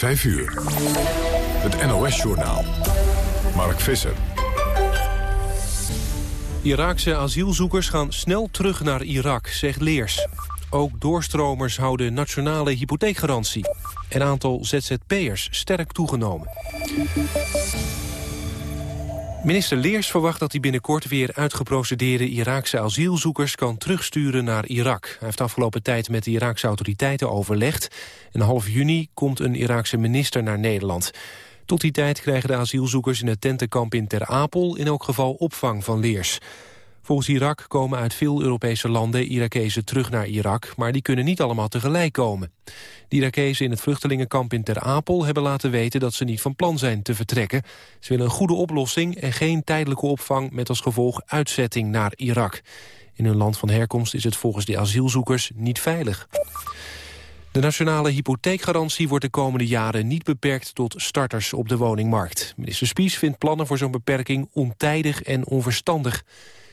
5 uur. Het NOS-journaal. Mark Visser. Iraakse asielzoekers gaan snel terug naar Irak, zegt Leers. Ook doorstromers houden nationale hypotheekgarantie. En aantal ZZP'ers sterk toegenomen. Minister Leers verwacht dat hij binnenkort weer uitgeprocedeerde Iraakse asielzoekers kan terugsturen naar Irak. Hij heeft afgelopen tijd met de Iraakse autoriteiten overlegd. En half juni komt een Iraakse minister naar Nederland. Tot die tijd krijgen de asielzoekers in het tentenkamp in Ter Apel in elk geval opvang van Leers. Volgens Irak komen uit veel Europese landen Irakezen terug naar Irak... maar die kunnen niet allemaal tegelijk komen. De Irakezen in het vluchtelingenkamp in Ter Apel hebben laten weten... dat ze niet van plan zijn te vertrekken. Ze willen een goede oplossing en geen tijdelijke opvang... met als gevolg uitzetting naar Irak. In hun land van herkomst is het volgens de asielzoekers niet veilig. De nationale hypotheekgarantie wordt de komende jaren niet beperkt tot starters op de woningmarkt. Minister Spies vindt plannen voor zo'n beperking ontijdig en onverstandig.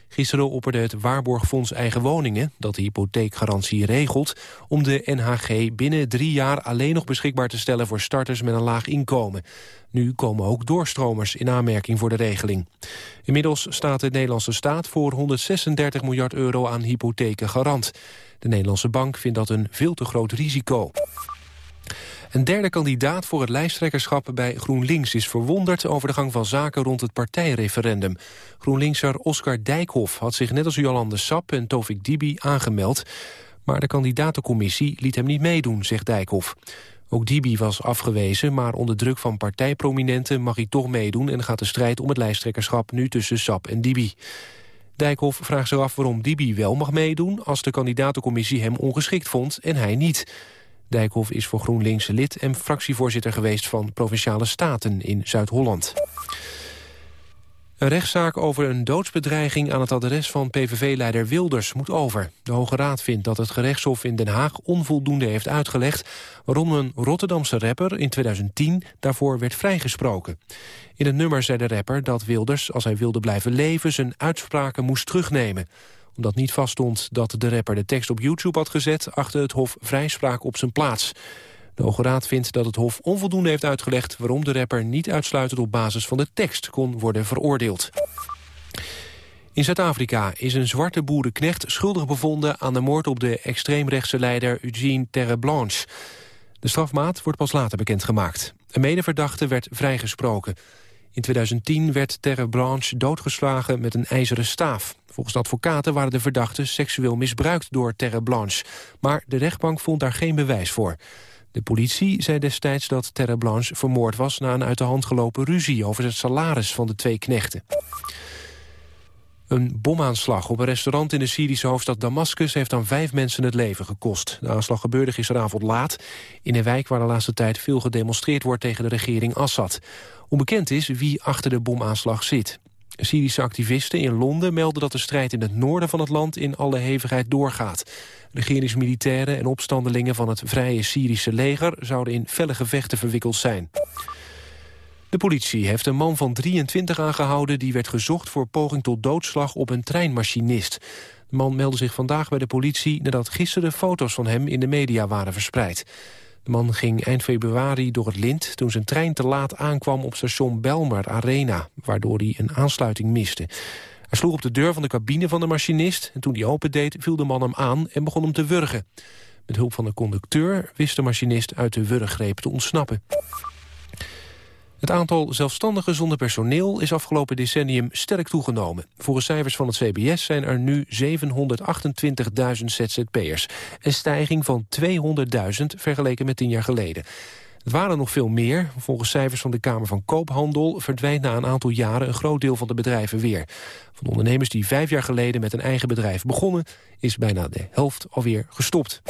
Gisteren opperde het Waarborgfonds Eigen Woningen, dat de hypotheekgarantie regelt, om de NHG binnen drie jaar alleen nog beschikbaar te stellen voor starters met een laag inkomen. Nu komen ook doorstromers in aanmerking voor de regeling. Inmiddels staat de Nederlandse staat voor 136 miljard euro aan hypotheken garant. De Nederlandse bank vindt dat een veel te groot risico. Een derde kandidaat voor het lijsttrekkerschap bij GroenLinks is verwonderd over de gang van zaken rond het partijreferendum. GroenLinkser Oscar Dijkhoff had zich net als Jolande Sap en Tovik Dibi aangemeld, maar de kandidatencommissie liet hem niet meedoen, zegt Dijkhoff. Ook Dibi was afgewezen, maar onder druk van partijprominenten mag hij toch meedoen en gaat de strijd om het lijsttrekkerschap nu tussen Sap en Dibi. Dijkhoff vraagt zich af waarom Dibi wel mag meedoen als de kandidatencommissie hem ongeschikt vond en hij niet. Dijkhoff is voor GroenLinks lid en fractievoorzitter geweest van Provinciale Staten in Zuid-Holland. Een rechtszaak over een doodsbedreiging aan het adres van PVV-leider Wilders moet over. De Hoge Raad vindt dat het gerechtshof in Den Haag onvoldoende heeft uitgelegd... waarom een Rotterdamse rapper in 2010 daarvoor werd vrijgesproken. In het nummer zei de rapper dat Wilders, als hij wilde blijven leven... zijn uitspraken moest terugnemen omdat niet vaststond dat de rapper de tekst op YouTube had gezet... achter het Hof vrijspraak op zijn plaats. De Hoge Raad vindt dat het Hof onvoldoende heeft uitgelegd... waarom de rapper niet uitsluitend op basis van de tekst kon worden veroordeeld. In Zuid-Afrika is een zwarte boerenknecht schuldig bevonden... aan de moord op de extreemrechtse leider Eugene Terreblanche. De strafmaat wordt pas later bekendgemaakt. Een medeverdachte werd vrijgesproken. In 2010 werd Terre Blanche doodgeslagen met een ijzeren staaf. Volgens advocaten waren de verdachten seksueel misbruikt door Terre Blanche. Maar de rechtbank vond daar geen bewijs voor. De politie zei destijds dat Terre Blanche vermoord was... na een uit de hand gelopen ruzie over het salaris van de twee knechten. Een bomaanslag op een restaurant in de Syrische hoofdstad Damascus... heeft aan vijf mensen het leven gekost. De aanslag gebeurde gisteravond laat... in een wijk waar de laatste tijd veel gedemonstreerd wordt... tegen de regering Assad. Onbekend is wie achter de bomaanslag zit. Syrische activisten in Londen melden dat de strijd in het noorden van het land... in alle hevigheid doorgaat. Regeringsmilitairen en opstandelingen van het Vrije Syrische leger... zouden in felle gevechten verwikkeld zijn. De politie heeft een man van 23 aangehouden... die werd gezocht voor poging tot doodslag op een treinmachinist. De man meldde zich vandaag bij de politie... nadat gisteren foto's van hem in de media waren verspreid. De man ging eind februari door het lint... toen zijn trein te laat aankwam op station Belmar Arena... waardoor hij een aansluiting miste. Hij sloeg op de deur van de cabine van de machinist... en toen die opendeed viel de man hem aan en begon hem te wurgen. Met hulp van de conducteur wist de machinist uit de wurggreep te ontsnappen. Het aantal zelfstandigen zonder personeel is afgelopen decennium sterk toegenomen. Volgens cijfers van het CBS zijn er nu 728.000 ZZP'ers. Een stijging van 200.000 vergeleken met tien jaar geleden. Het waren nog veel meer. Volgens cijfers van de Kamer van Koophandel verdwijnt na een aantal jaren een groot deel van de bedrijven weer. Van ondernemers die vijf jaar geleden met een eigen bedrijf begonnen, is bijna de helft alweer gestopt.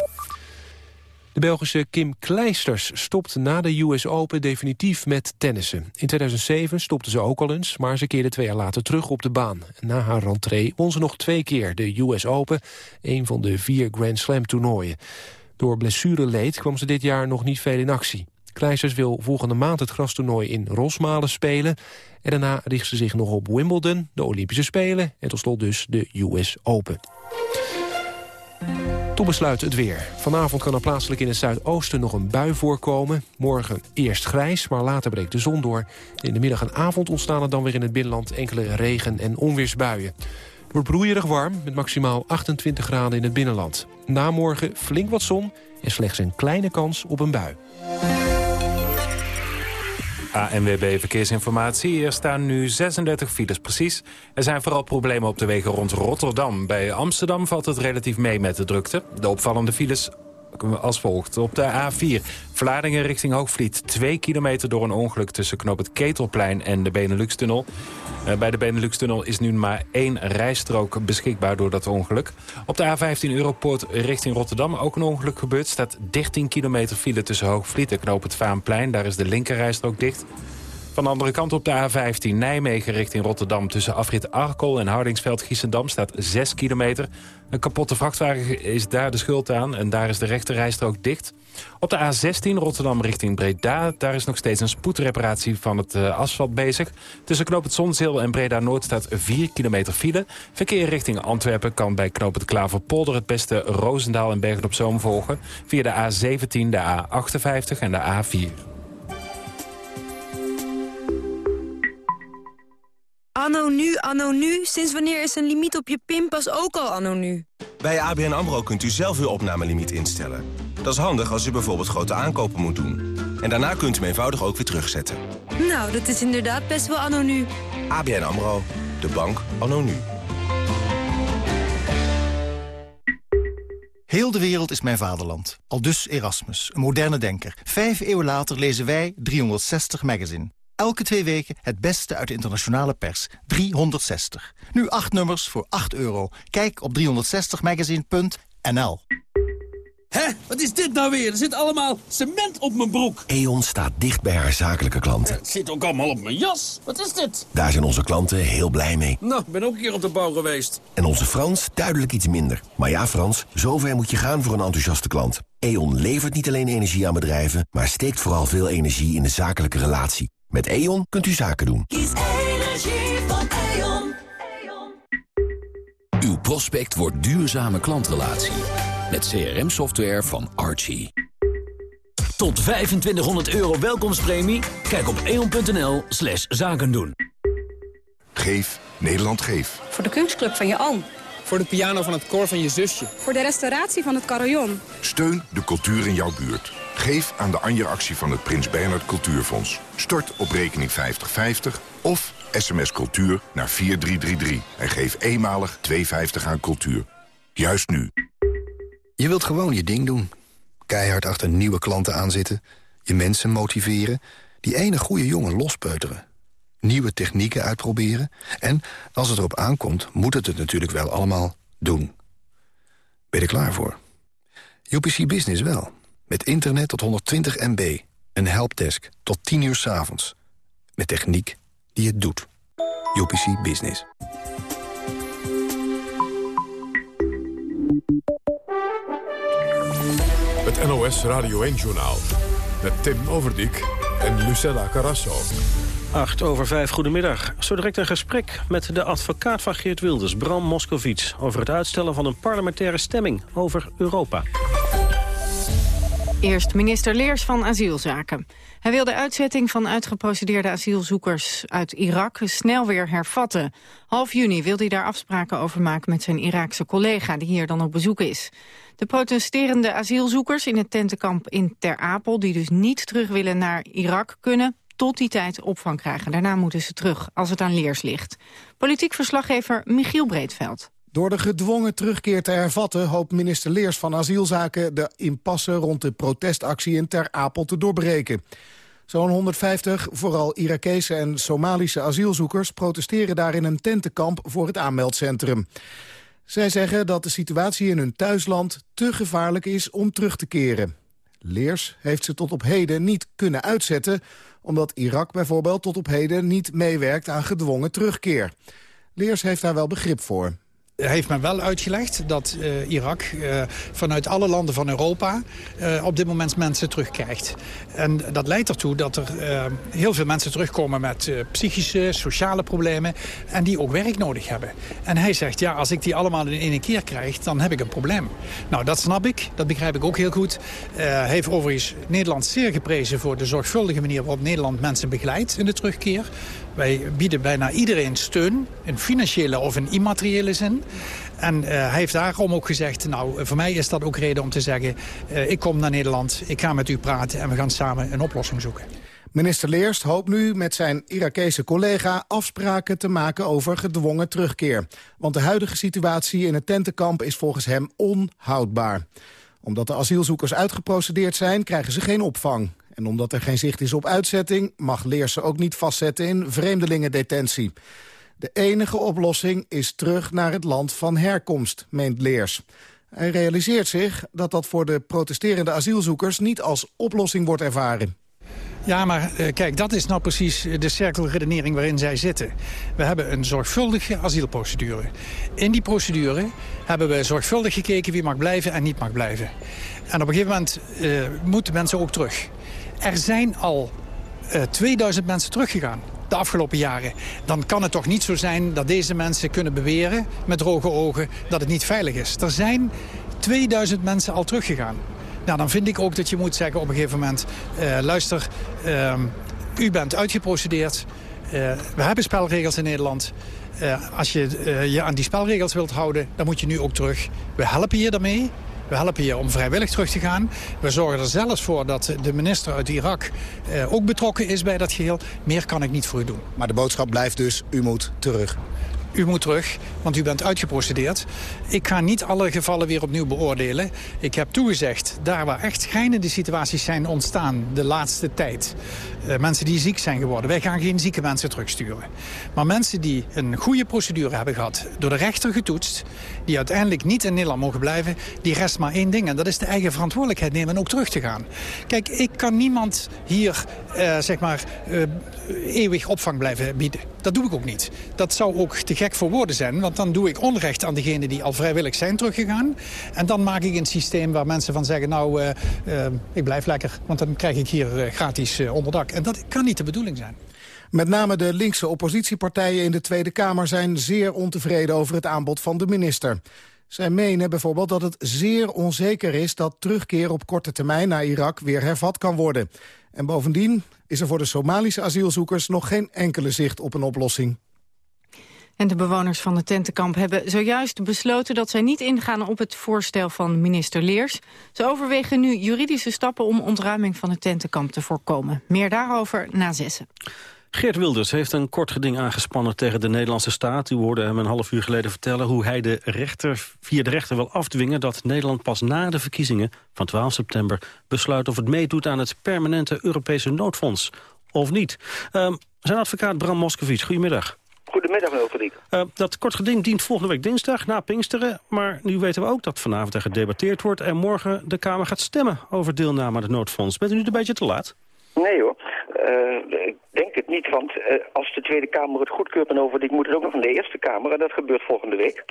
De Belgische Kim Kleisters stopt na de US Open definitief met tennissen. In 2007 stopte ze ook al eens, maar ze keerde twee jaar later terug op de baan. Na haar rentree won ze nog twee keer de US Open, een van de vier Grand Slam toernooien. Door blessureleed kwam ze dit jaar nog niet veel in actie. Kleisters wil volgende maand het grastoernooi in Rosmalen spelen. En daarna richt ze zich nog op Wimbledon, de Olympische Spelen... en tot slot dus de US Open. Toen besluit het weer. Vanavond kan er plaatselijk in het zuidoosten nog een bui voorkomen. Morgen eerst grijs, maar later breekt de zon door. In de middag en avond ontstaan er dan weer in het binnenland... enkele regen- en onweersbuien. Het wordt broeierig warm, met maximaal 28 graden in het binnenland. Na morgen flink wat zon en slechts een kleine kans op een bui. ANWB Verkeersinformatie. Er staan nu 36 files precies. Er zijn vooral problemen op de wegen rond Rotterdam. Bij Amsterdam valt het relatief mee met de drukte. De opvallende files als volgt. Op de A4 Vlaardingen richting Hoogvliet. 2 kilometer door een ongeluk tussen knop het Ketelplein en de Benelux-tunnel. Eh, bij de Benelux-tunnel is nu maar één rijstrook beschikbaar door dat ongeluk. Op de A15 Europoort richting Rotterdam ook een ongeluk gebeurd. staat 13 kilometer file tussen Hoogvliet en knoop het Vaanplein. Daar is de linkerrijstrook dicht. Van de andere kant op de A15 Nijmegen richting Rotterdam... tussen afrit Arkel en Houdingsveld-Giessendam staat 6 kilometer. Een kapotte vrachtwagen is daar de schuld aan en daar is de rechterrijstrook dicht. Op de A16 Rotterdam richting Breda... daar is nog steeds een spoedreparatie van het uh, asfalt bezig. Tussen Knoop het Zonzeel en Breda-Noord staat 4 kilometer file. Verkeer richting Antwerpen kan bij Knoop het Klaverpolder... het beste Roosendaal en Bergen op Zoom volgen... via de A17, de A58 en de A4. Anno nu, anno nu. Sinds wanneer is een limiet op je pinpas ook al anno nu? Bij ABN AMRO kunt u zelf uw opnamelimiet instellen. Dat is handig als u bijvoorbeeld grote aankopen moet doen. En daarna kunt u hem eenvoudig ook weer terugzetten. Nou, dat is inderdaad best wel anno nu. ABN AMRO, de bank anno nu. Heel de wereld is mijn vaderland. Al dus Erasmus, een moderne denker. Vijf eeuwen later lezen wij 360 magazine. Elke twee weken het beste uit de internationale pers. 360. Nu acht nummers voor 8 euro. Kijk op 360magazine.nl Hé, wat is dit nou weer? Er zit allemaal cement op mijn broek. E.ON staat dicht bij haar zakelijke klanten. Het zit ook allemaal op mijn jas. Wat is dit? Daar zijn onze klanten heel blij mee. Nou, ik ben ook een keer op de bouw geweest. En onze Frans duidelijk iets minder. Maar ja, Frans, zover moet je gaan voor een enthousiaste klant. E.ON levert niet alleen energie aan bedrijven... maar steekt vooral veel energie in de zakelijke relatie. Met E.ON kunt u zaken doen. Kies energie van E.ON. Uw prospect wordt duurzame klantrelatie. Met CRM-software van Archie. Tot 2500 euro welkomstpremie? Kijk op eon.nl slash zaken doen. Geef Nederland Geef. Voor de kunstclub van je oom. Voor de piano van het koor van je zusje. Voor de restauratie van het carillon. Steun de cultuur in jouw buurt. Geef aan de Anja-actie van het Prins Bernhard Cultuurfonds. Stort op rekening 5050 of sms cultuur naar 4333. En geef eenmalig 2,50 aan cultuur. Juist nu. Je wilt gewoon je ding doen. Keihard achter nieuwe klanten aanzitten. Je mensen motiveren. Die ene goede jongen lospeuteren. Nieuwe technieken uitproberen. En als het erop aankomt, moet het het natuurlijk wel allemaal doen. Ben je er klaar voor? UPC Business wel. Met internet tot 120 MB. Een helpdesk tot 10 uur s avonds. Met techniek die het doet. UPC Business. Het NOS Radio 1-journaal. Met Tim Overdijk en Lucella Carrasso. 8 over 5, goedemiddag. Zo direct een gesprek met de advocaat van Geert Wilders, Bram Moskowitz... over het uitstellen van een parlementaire stemming over Europa. Eerst minister Leers van Asielzaken. Hij wil de uitzetting van uitgeprocedeerde asielzoekers uit Irak snel weer hervatten. Half juni wil hij daar afspraken over maken met zijn Iraakse collega die hier dan op bezoek is. De protesterende asielzoekers in het tentenkamp in Ter Apel, die dus niet terug willen naar Irak, kunnen tot die tijd opvang krijgen. Daarna moeten ze terug, als het aan Leers ligt. Politiek verslaggever Michiel Breedveld. Door de gedwongen terugkeer te hervatten... hoopt minister Leers van Asielzaken de impasse rond de protestactie in Ter Apel te doorbreken. Zo'n 150, vooral Irakese en Somalische asielzoekers... protesteren daar in een tentenkamp voor het aanmeldcentrum. Zij zeggen dat de situatie in hun thuisland te gevaarlijk is om terug te keren. Leers heeft ze tot op heden niet kunnen uitzetten... omdat Irak bijvoorbeeld tot op heden niet meewerkt aan gedwongen terugkeer. Leers heeft daar wel begrip voor. Heeft men wel uitgelegd dat uh, Irak uh, vanuit alle landen van Europa uh, op dit moment mensen terugkrijgt. En dat leidt ertoe dat er heel veel mensen terugkomen met psychische, sociale problemen en die ook werk nodig hebben. En hij zegt, ja, als ik die allemaal in één keer krijg, dan heb ik een probleem. Nou, dat snap ik, dat begrijp ik ook heel goed. hij heeft overigens Nederland zeer geprezen voor de zorgvuldige manier waarop Nederland mensen begeleidt in de terugkeer. Wij bieden bijna iedereen steun, in financiële of in immateriële zin. En uh, hij heeft daarom ook gezegd, nou, voor mij is dat ook reden om te zeggen... Uh, ik kom naar Nederland, ik ga met u praten en we gaan samen een oplossing zoeken. Minister Leers hoopt nu met zijn Irakese collega afspraken te maken over gedwongen terugkeer. Want de huidige situatie in het tentenkamp is volgens hem onhoudbaar. Omdat de asielzoekers uitgeprocedeerd zijn, krijgen ze geen opvang. En omdat er geen zicht is op uitzetting... mag Leers ze ook niet vastzetten in vreemdelingendetentie. De enige oplossing is terug naar het land van herkomst, meent Leers. Hij realiseert zich dat dat voor de protesterende asielzoekers... niet als oplossing wordt ervaren. Ja, maar uh, kijk, dat is nou precies de cirkelredenering waarin zij zitten. We hebben een zorgvuldige asielprocedure. In die procedure hebben we zorgvuldig gekeken wie mag blijven en niet mag blijven. En op een gegeven moment uh, moeten mensen ook terug. Er zijn al uh, eh, 2000 mensen teruggegaan de afgelopen jaren. Dan kan het toch niet zo zijn dat deze mensen kunnen beweren... met droge ogen dat het niet veilig is. Er zijn 2000 mensen al teruggegaan. Nou, dan vind ik ook dat je moet zeggen op een gegeven moment... Uh, luister, uh, u bent uitgeprocedeerd. Uh, we hebben spelregels in Nederland. als je je aan die spelregels wilt houden, dan moet je nu ook terug. We helpen je daarmee. We helpen je om vrijwillig terug te gaan. We zorgen er zelfs voor dat de minister uit Irak eh, ook betrokken is bij dat geheel. Meer kan ik niet voor u doen. Maar de boodschap blijft dus, u moet terug. U moet terug, want u bent uitgeprocedeerd. Ik ga niet alle gevallen weer opnieuw beoordelen. Ik heb toegezegd, daar waar echt schijnende situaties zijn ontstaan de laatste tijd... Uh, mensen die ziek zijn geworden. Wij gaan geen zieke mensen terugsturen. Maar mensen die een goede procedure hebben gehad, door de rechter getoetst... die uiteindelijk niet in Nederland mogen blijven, die rest maar één ding. En dat is de eigen verantwoordelijkheid nemen en ook terug te gaan. Kijk, ik kan niemand hier, uh, zeg maar, uh, eeuwig opvang blijven bieden. Dat doe ik ook niet. Dat zou ook te voor woorden zijn, want dan doe ik onrecht aan degenen die al vrijwillig zijn teruggegaan. En dan maak ik een systeem waar mensen van zeggen, nou, uh, uh, ik blijf lekker, want dan krijg ik hier uh, gratis onderdak. En dat kan niet de bedoeling zijn. Met name de linkse oppositiepartijen in de Tweede Kamer zijn zeer ontevreden over het aanbod van de minister. Zij menen bijvoorbeeld dat het zeer onzeker is dat terugkeer op korte termijn naar Irak weer hervat kan worden. En bovendien is er voor de Somalische asielzoekers nog geen enkele zicht op een oplossing. En de bewoners van het tentenkamp hebben zojuist besloten dat zij niet ingaan op het voorstel van minister Leers. Ze overwegen nu juridische stappen om ontruiming van het tentenkamp te voorkomen. Meer daarover na zessen. Geert Wilders heeft een kort geding aangespannen tegen de Nederlandse staat. U hoorde hem een half uur geleden vertellen hoe hij de rechter, via de rechter wil afdwingen... dat Nederland pas na de verkiezingen van 12 september besluit of het meedoet aan het permanente Europese noodfonds. Of niet. Uh, zijn advocaat Bram Moskowitz, goedemiddag. Goedemiddag, meneer. Uh, dat kort geding dient volgende week dinsdag, na Pinksteren. Maar nu weten we ook dat vanavond er gedebatteerd wordt... en morgen de Kamer gaat stemmen over deelname aan het noodfonds. Bent u nu een beetje te laat? Nee hoor, uh, ik denk het niet, want uh, als de Tweede Kamer het goedkeurt en over, moet het ook nog in de Eerste Kamer en dat gebeurt volgende week.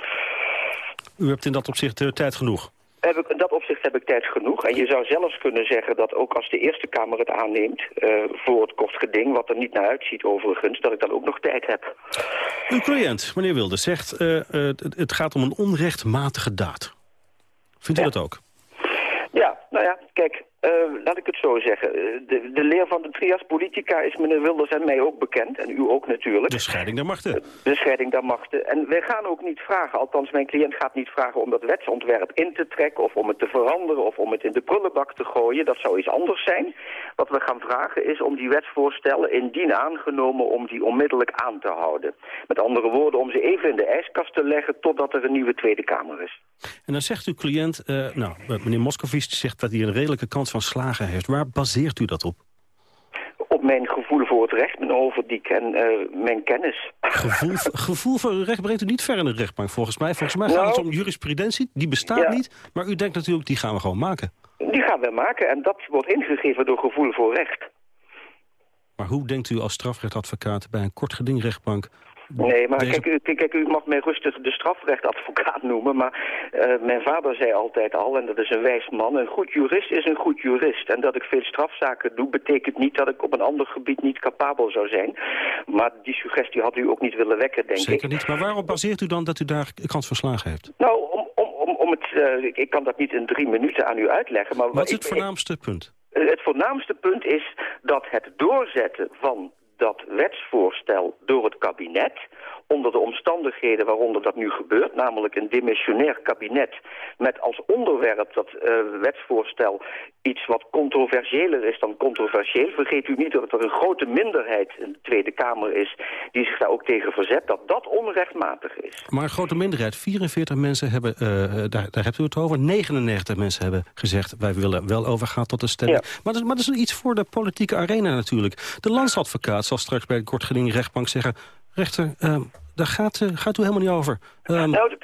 U hebt in dat opzicht tijd genoeg? Heb ik, in dat opzicht heb ik tijd genoeg. En je zou zelfs kunnen zeggen dat ook als de Eerste Kamer het aanneemt... voor het kort geding, wat er niet naar uitziet overigens... dat ik dan ook nog tijd heb. Uw cliënt, meneer Wilde, zegt... het gaat om een onrechtmatige daad. Vindt u ja. dat ook? Ja, nou ja, kijk, uh, laat ik het zo zeggen. De, de leer van de trias politica is meneer Wilders en mij ook bekend. En u ook natuurlijk. De scheiding der machten. De scheiding der machten. En wij gaan ook niet vragen, althans mijn cliënt gaat niet vragen om dat wetsontwerp in te trekken... of om het te veranderen of om het in de prullenbak te gooien. Dat zou iets anders zijn. Wat we gaan vragen is om die wetsvoorstellen indien aangenomen... om die onmiddellijk aan te houden. Met andere woorden, om ze even in de ijskast te leggen totdat er een nieuwe Tweede Kamer is. En dan zegt uw cliënt, uh, nou, meneer Moscovici zegt dat hij een redelijke kans van slagen heeft. Waar baseert u dat op? Op mijn gevoel voor het recht, mijn overdiek en uh, mijn kennis. Gevoel, gevoel voor het recht brengt u niet ver in de rechtbank, volgens mij. Volgens mij gaat nou, het om jurisprudentie, die bestaat ja. niet. Maar u denkt natuurlijk, die gaan we gewoon maken. Die gaan we maken en dat wordt ingegeven door gevoel voor recht. Maar hoe denkt u als strafrechtadvocaat bij een kort geding rechtbank Nee, maar Deze- kijk, u, kijk, u mag mij rustig de strafrechtadvocaat noemen, maar eh, mijn vader zei altijd al, en dat is een wijs man, een goed jurist is een goed jurist. En dat ik veel strafzaken doe, betekent niet dat ik op een ander gebied niet capabel zou zijn. Maar die suggestie had u ook niet willen wekken, denk ik. Zeker niet. Maar waarop baseert u dan dat u daar kans van slagen heeft? Nou, om, om, om, om het, eh, ik, ik kan dat niet in drie minuten aan u uitleggen, maar... Wat is ik- het voornaamste punt? Eh, Het voornaamste punt is dat het doorzetten van dat wetsvoorstel door het kabinet onder de omstandigheden waaronder dat nu gebeurt, namelijk een demissionair kabinet met als onderwerp dat eh, wetsvoorstel iets wat controversiëler is dan controversieel. Vergeet u niet dat er een grote minderheid in de Tweede Kamer is die zich daar ook tegen verzet, dat dat onrechtmatig is. Maar een grote minderheid, 44 mensen hebben, eh, daar, daar hebt u het over. 99 mensen hebben gezegd, wij willen wel overgaan tot de stemming. Maar, dat, is- maar dat is iets voor de politieke arena natuurlijk. De landsadvocaat zal straks bij de kortgeding rechtbank zeggen... rechter, eh, daar gaat, eh, gaat u helemaal niet over. Ehm, Nou,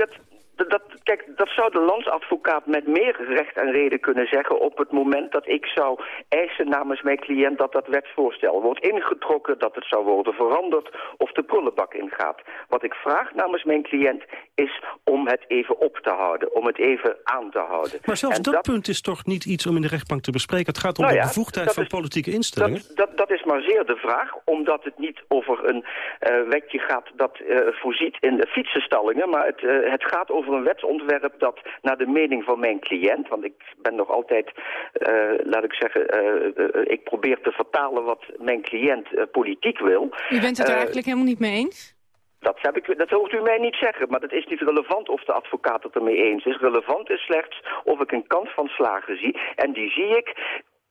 dat, kijk, dat zou de landsadvocaat met meer recht en reden kunnen zeggen... op het moment dat ik zou eisen namens mijn cliënt dat dat wetsvoorstel wordt ingetrokken... dat het zou worden veranderd of de prullenbak ingaat. Wat ik vraag namens mijn cliënt is om het even op te houden, om het even aan te houden. maar zelfs dat, punt is toch niet iets om in de rechtbank te bespreken. Het gaat om Nou de bevoegdheid van is- politieke instellingen. Dat, dat, dat is maar zeer de vraag, omdat het niet over een eh, wetje gaat dat eh, voorziet in de fietsenstallingen, maar het, eh, het gaat over een wetsontwerp dat naar de mening van mijn cliënt, want ik ben nog altijd, eh, laat ik zeggen, eh, eh, ik probeer te vertalen wat mijn cliënt politiek wil. U bent het er eigenlijk helemaal niet mee eens? dat, heb ik, dat hoort u mij niet zeggen, maar dat is niet relevant of de advocaat het ermee eens is. Relevant is slechts of ik een kans van slagen zie. En die zie ik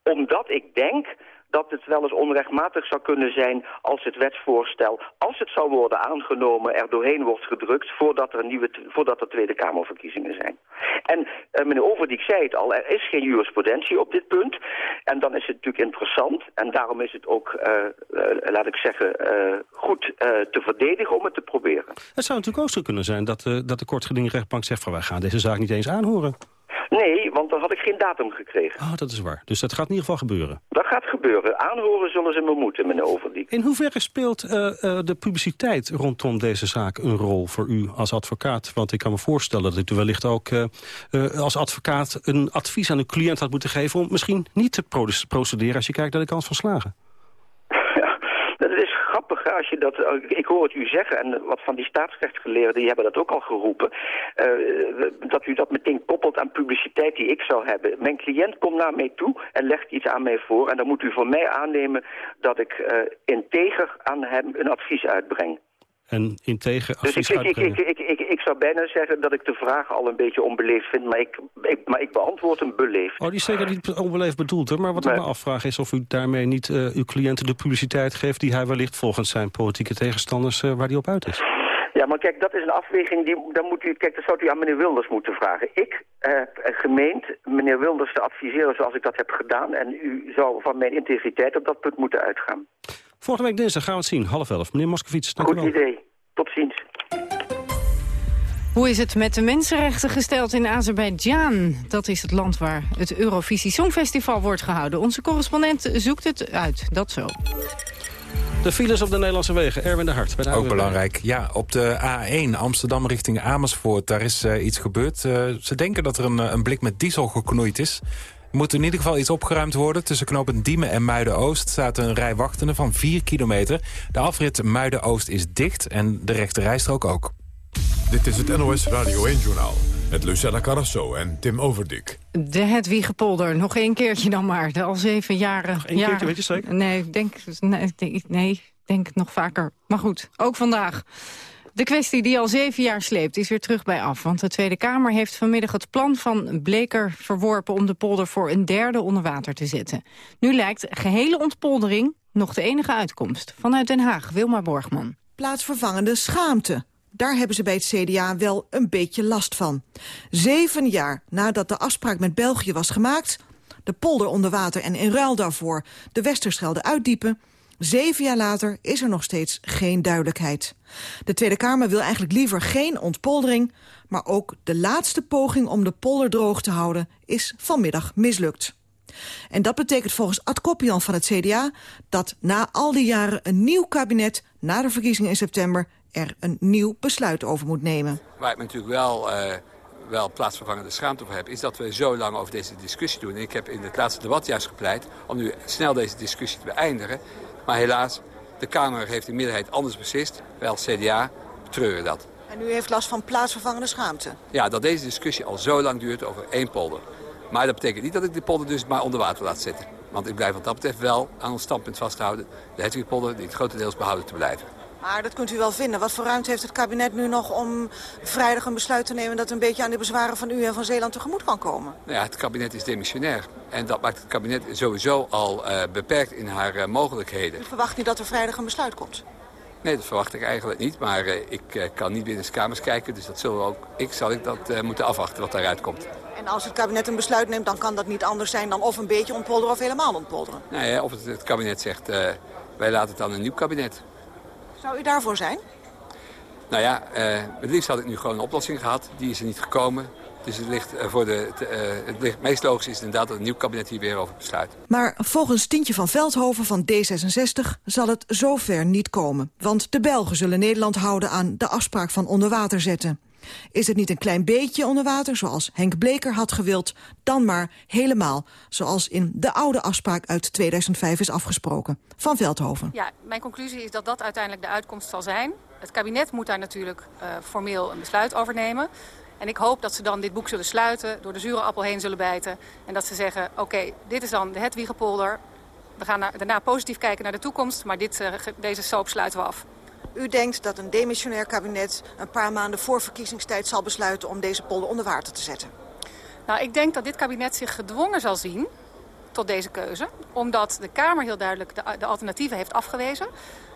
omdat ik denk dat het wel eens onrechtmatig zou kunnen zijn als het wetsvoorstel, als het zou worden aangenomen, er doorheen wordt gedrukt voordat er, nieuwe, voordat er Tweede Kamerverkiezingen zijn. En eh, meneer Overdiek zei het al, er is geen jurisprudentie op dit punt. En dan is het natuurlijk interessant en daarom is het ook, eh, eh, laat ik zeggen, goed te verdedigen om het te proberen. Het zou natuurlijk ook zo kunnen zijn dat, dat de kortgeding rechtbank zegt... van wij gaan deze zaak niet eens aanhoren. Nee, want dan had ik geen datum gekregen. Oh, dat is waar. Dus dat gaat in ieder geval gebeuren. Dat gaat gebeuren. Aanhoren zullen ze me moeten, meneer Overdiek. In hoeverre speelt eh, eh, de publiciteit rondom deze zaak een rol voor u als advocaat? Want ik kan me voorstellen dat u wellicht ook eh, als advocaat een advies aan uw cliënt had moeten geven... om misschien niet te proce- procederen als je kijkt naar de kans van slagen. Als je dat... eh, Ik hoor het u zeggen en wat van die staatsrechtgeleerden die hebben dat ook al geroepen. eh, dat u dat meteen koppelt aan publiciteit die ik zou hebben. Mijn cliënt komt naar mij toe en legt iets aan mij voor. En dan moet u van mij aannemen dat ik eh, integer aan hem een advies uitbreng. En integer Dus advies ik, ik, ik, uitbrengen. ik, ik, ik, ik zou bijna zeggen dat ik de vraag al een beetje onbeleefd vind, maar ik, ik, maar ik beantwoord hem beleefd. Oh, die is zeker niet onbeleefd bedoeld, hoor. Maar wat ik Nee. me afvraag is of u daarmee niet eh, uw cliënten de publiciteit geeft... die hij wellicht volgens zijn politieke tegenstanders eh, waar die op uit is. Ja, maar kijk, dat is een afweging, die, dan moet u, kijk, dat zou u aan meneer Wilders moeten vragen. Ik heb eh, gemeend meneer Wilders te adviseren zoals ik dat heb gedaan en u zou van mijn integriteit op dat punt moeten uitgaan. Volgende week dinsdag gaan we het zien, half elf. Meneer Moskovits, dank u Goed wel. idee. Tot ziens. Hoe is het met de mensenrechten gesteld in Azerbeidzjan? Dat is het land waar het Eurovisie Songfestival wordt gehouden. Onze correspondent zoekt het uit, dat zo. De files op de Nederlandse wegen, Erwin de Hart. Bij de Ook belangrijk. Ja, op de A1 Amsterdam richting Amersfoort, daar is eh, iets gebeurd. Eh, ze denken dat er een, eh, een blik met diesel geknoeid is. Er moet in ieder geval iets opgeruimd worden. Tussen knooppunt Diemen en Muiden-Oost staat een rij wachtende van 4 kilometer. De afrit Muiden-Oost is dicht en de rechte rijstrook ook. Dit is het NOS Radio 1-journaal met Lucella Carrasso en Tim Overdik. De Hedwiegepolder, nog één keertje dan maar. De al zeven jaren... één keertje, weet je zeker? Nee, ik denk, nee, ik denk- nee, ik denk het nog vaker. Maar goed, ook vandaag. De kwestie die al zeven jaar sleept is weer terug bij af. Want de Tweede Kamer heeft vanmiddag het plan van Bleker verworpen... om de polder voor een derde onder water te zetten. Nu lijkt gehele ontpoldering nog de enige uitkomst. Vanuit Den Haag, Wilma Borgman. plaatsvervangende schaamte. Daar hebben ze bij het CDA wel een beetje last van. Zeven jaar nadat de afspraak met België was gemaakt... de polder onder water en in ruil daarvoor de Westerschelde uitdiepen... zeven jaar later is er nog steeds geen duidelijkheid. De Tweede Kamer wil eigenlijk liever geen ontpoldering... maar ook de laatste poging om de polder droog te houden... is vanmiddag mislukt. En dat betekent volgens Ad Koppian van het CDA... dat na al die jaren een nieuw kabinet na de verkiezingen in september... er een nieuw besluit over moet nemen. Waar ik natuurlijk wel, uh, wel plaatsvervangende schaamte voor heb... is dat we zo lang over deze discussie doen. Ik heb in het laatste debat juist gepleit om nu snel deze discussie te beëindigen. Maar helaas, de Kamer heeft in meerderheid anders beslist. Wij als CDA betreuren dat. En u heeft last van plaatsvervangende schaamte? Ja, dat deze discussie al zo lang duurt over één polder. Maar dat betekent niet dat ik de polder dus maar onder water laat zitten. Want ik blijf wat dat betreft wel aan ons standpunt vasthouden. De Hedwigpolder die het grotendeels behouden te blijven. Maar dat kunt u wel vinden. Wat voor ruimte heeft het kabinet nu nog om vrijdag een besluit te nemen... dat een beetje aan de bezwaren van u en van Zeeland tegemoet kan komen? Nou ja, het kabinet is demissionair. En dat maakt het kabinet sowieso al uh, beperkt in haar uh, mogelijkheden. U verwacht niet dat er vrijdag een besluit komt? Nee, dat verwacht ik eigenlijk niet. Maar uh, ik kan niet binnen de kamers kijken. Dus dat zullen we ook, ik zal ik dat moeten afwachten wat daaruit komt. En als het kabinet een besluit neemt, dan kan dat niet anders zijn dan of een beetje ontpolderen of helemaal ontpolderen? Nee, of het, het kabinet zegt, wij laten het dan een nieuw kabinet. Zou u daarvoor zijn? Nou ja, uh, het liefst had ik nu gewoon een oplossing gehad. Die is er niet gekomen. Dus het, ligt, uh, voor de, uh, het ligt, meest logisch is inderdaad dat een nieuw kabinet hier weer over besluit. Maar volgens Tientje van Veldhoven van D66 zal het zover niet komen. Want de Belgen zullen Nederland houden aan de afspraak van onder water zetten. Is het niet een klein beetje onder water, zoals Henk Bleker had gewild... dan maar helemaal, zoals in de oude afspraak uit 2005 is afgesproken. Van Veldhoven. Ja, mijn conclusie is dat dat uiteindelijk de uitkomst zal zijn. Het kabinet moet daar natuurlijk uh, formeel een besluit over nemen. En ik hoop dat ze dan dit boek zullen sluiten, door de zure appel heen zullen bijten... en dat ze zeggen, oké, dit is dan de Hedwiegepolder... We gaan daarna positief kijken naar de toekomst, maar dit, uh, deze soap sluiten we af. U denkt dat een demissionair kabinet een paar maanden voor verkiezingstijd zal besluiten om deze polder onder water te zetten? Nou, ik denk dat dit kabinet zich gedwongen zal zien tot deze keuze. Omdat de Kamer heel duidelijk de, de alternatieven heeft afgewezen.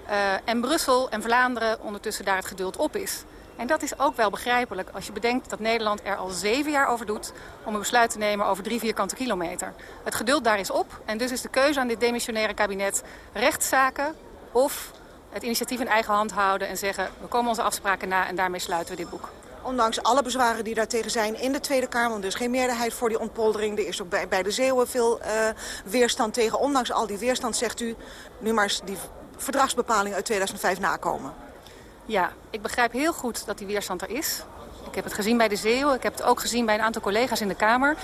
Uh, en Brussel en Vlaanderen ondertussen daar het geduld op is. En dat is ook wel begrijpelijk als je bedenkt dat Nederland er al zeven jaar over doet... om een besluit te nemen over drie vierkante kilometer. Het geduld daar is op en dus is de keuze aan dit demissionaire kabinet... rechtszaken of het initiatief in eigen hand houden en zeggen... we komen onze afspraken na en daarmee sluiten we dit boek. Ondanks alle bezwaren die daartegen zijn in de Tweede Kamer... want er is geen meerderheid voor die ontpoldering. Er is ook bij, bij de Zeeuwen veel uh, weerstand tegen. Ondanks al die weerstand zegt u nu maar eens die verdragsbepaling uit 2005 nakomen. Ja, ik begrijp heel goed dat die weerstand er is. Ik heb het gezien bij de Zeeuwen. Ik heb het ook gezien bij een aantal collega's in de Kamer.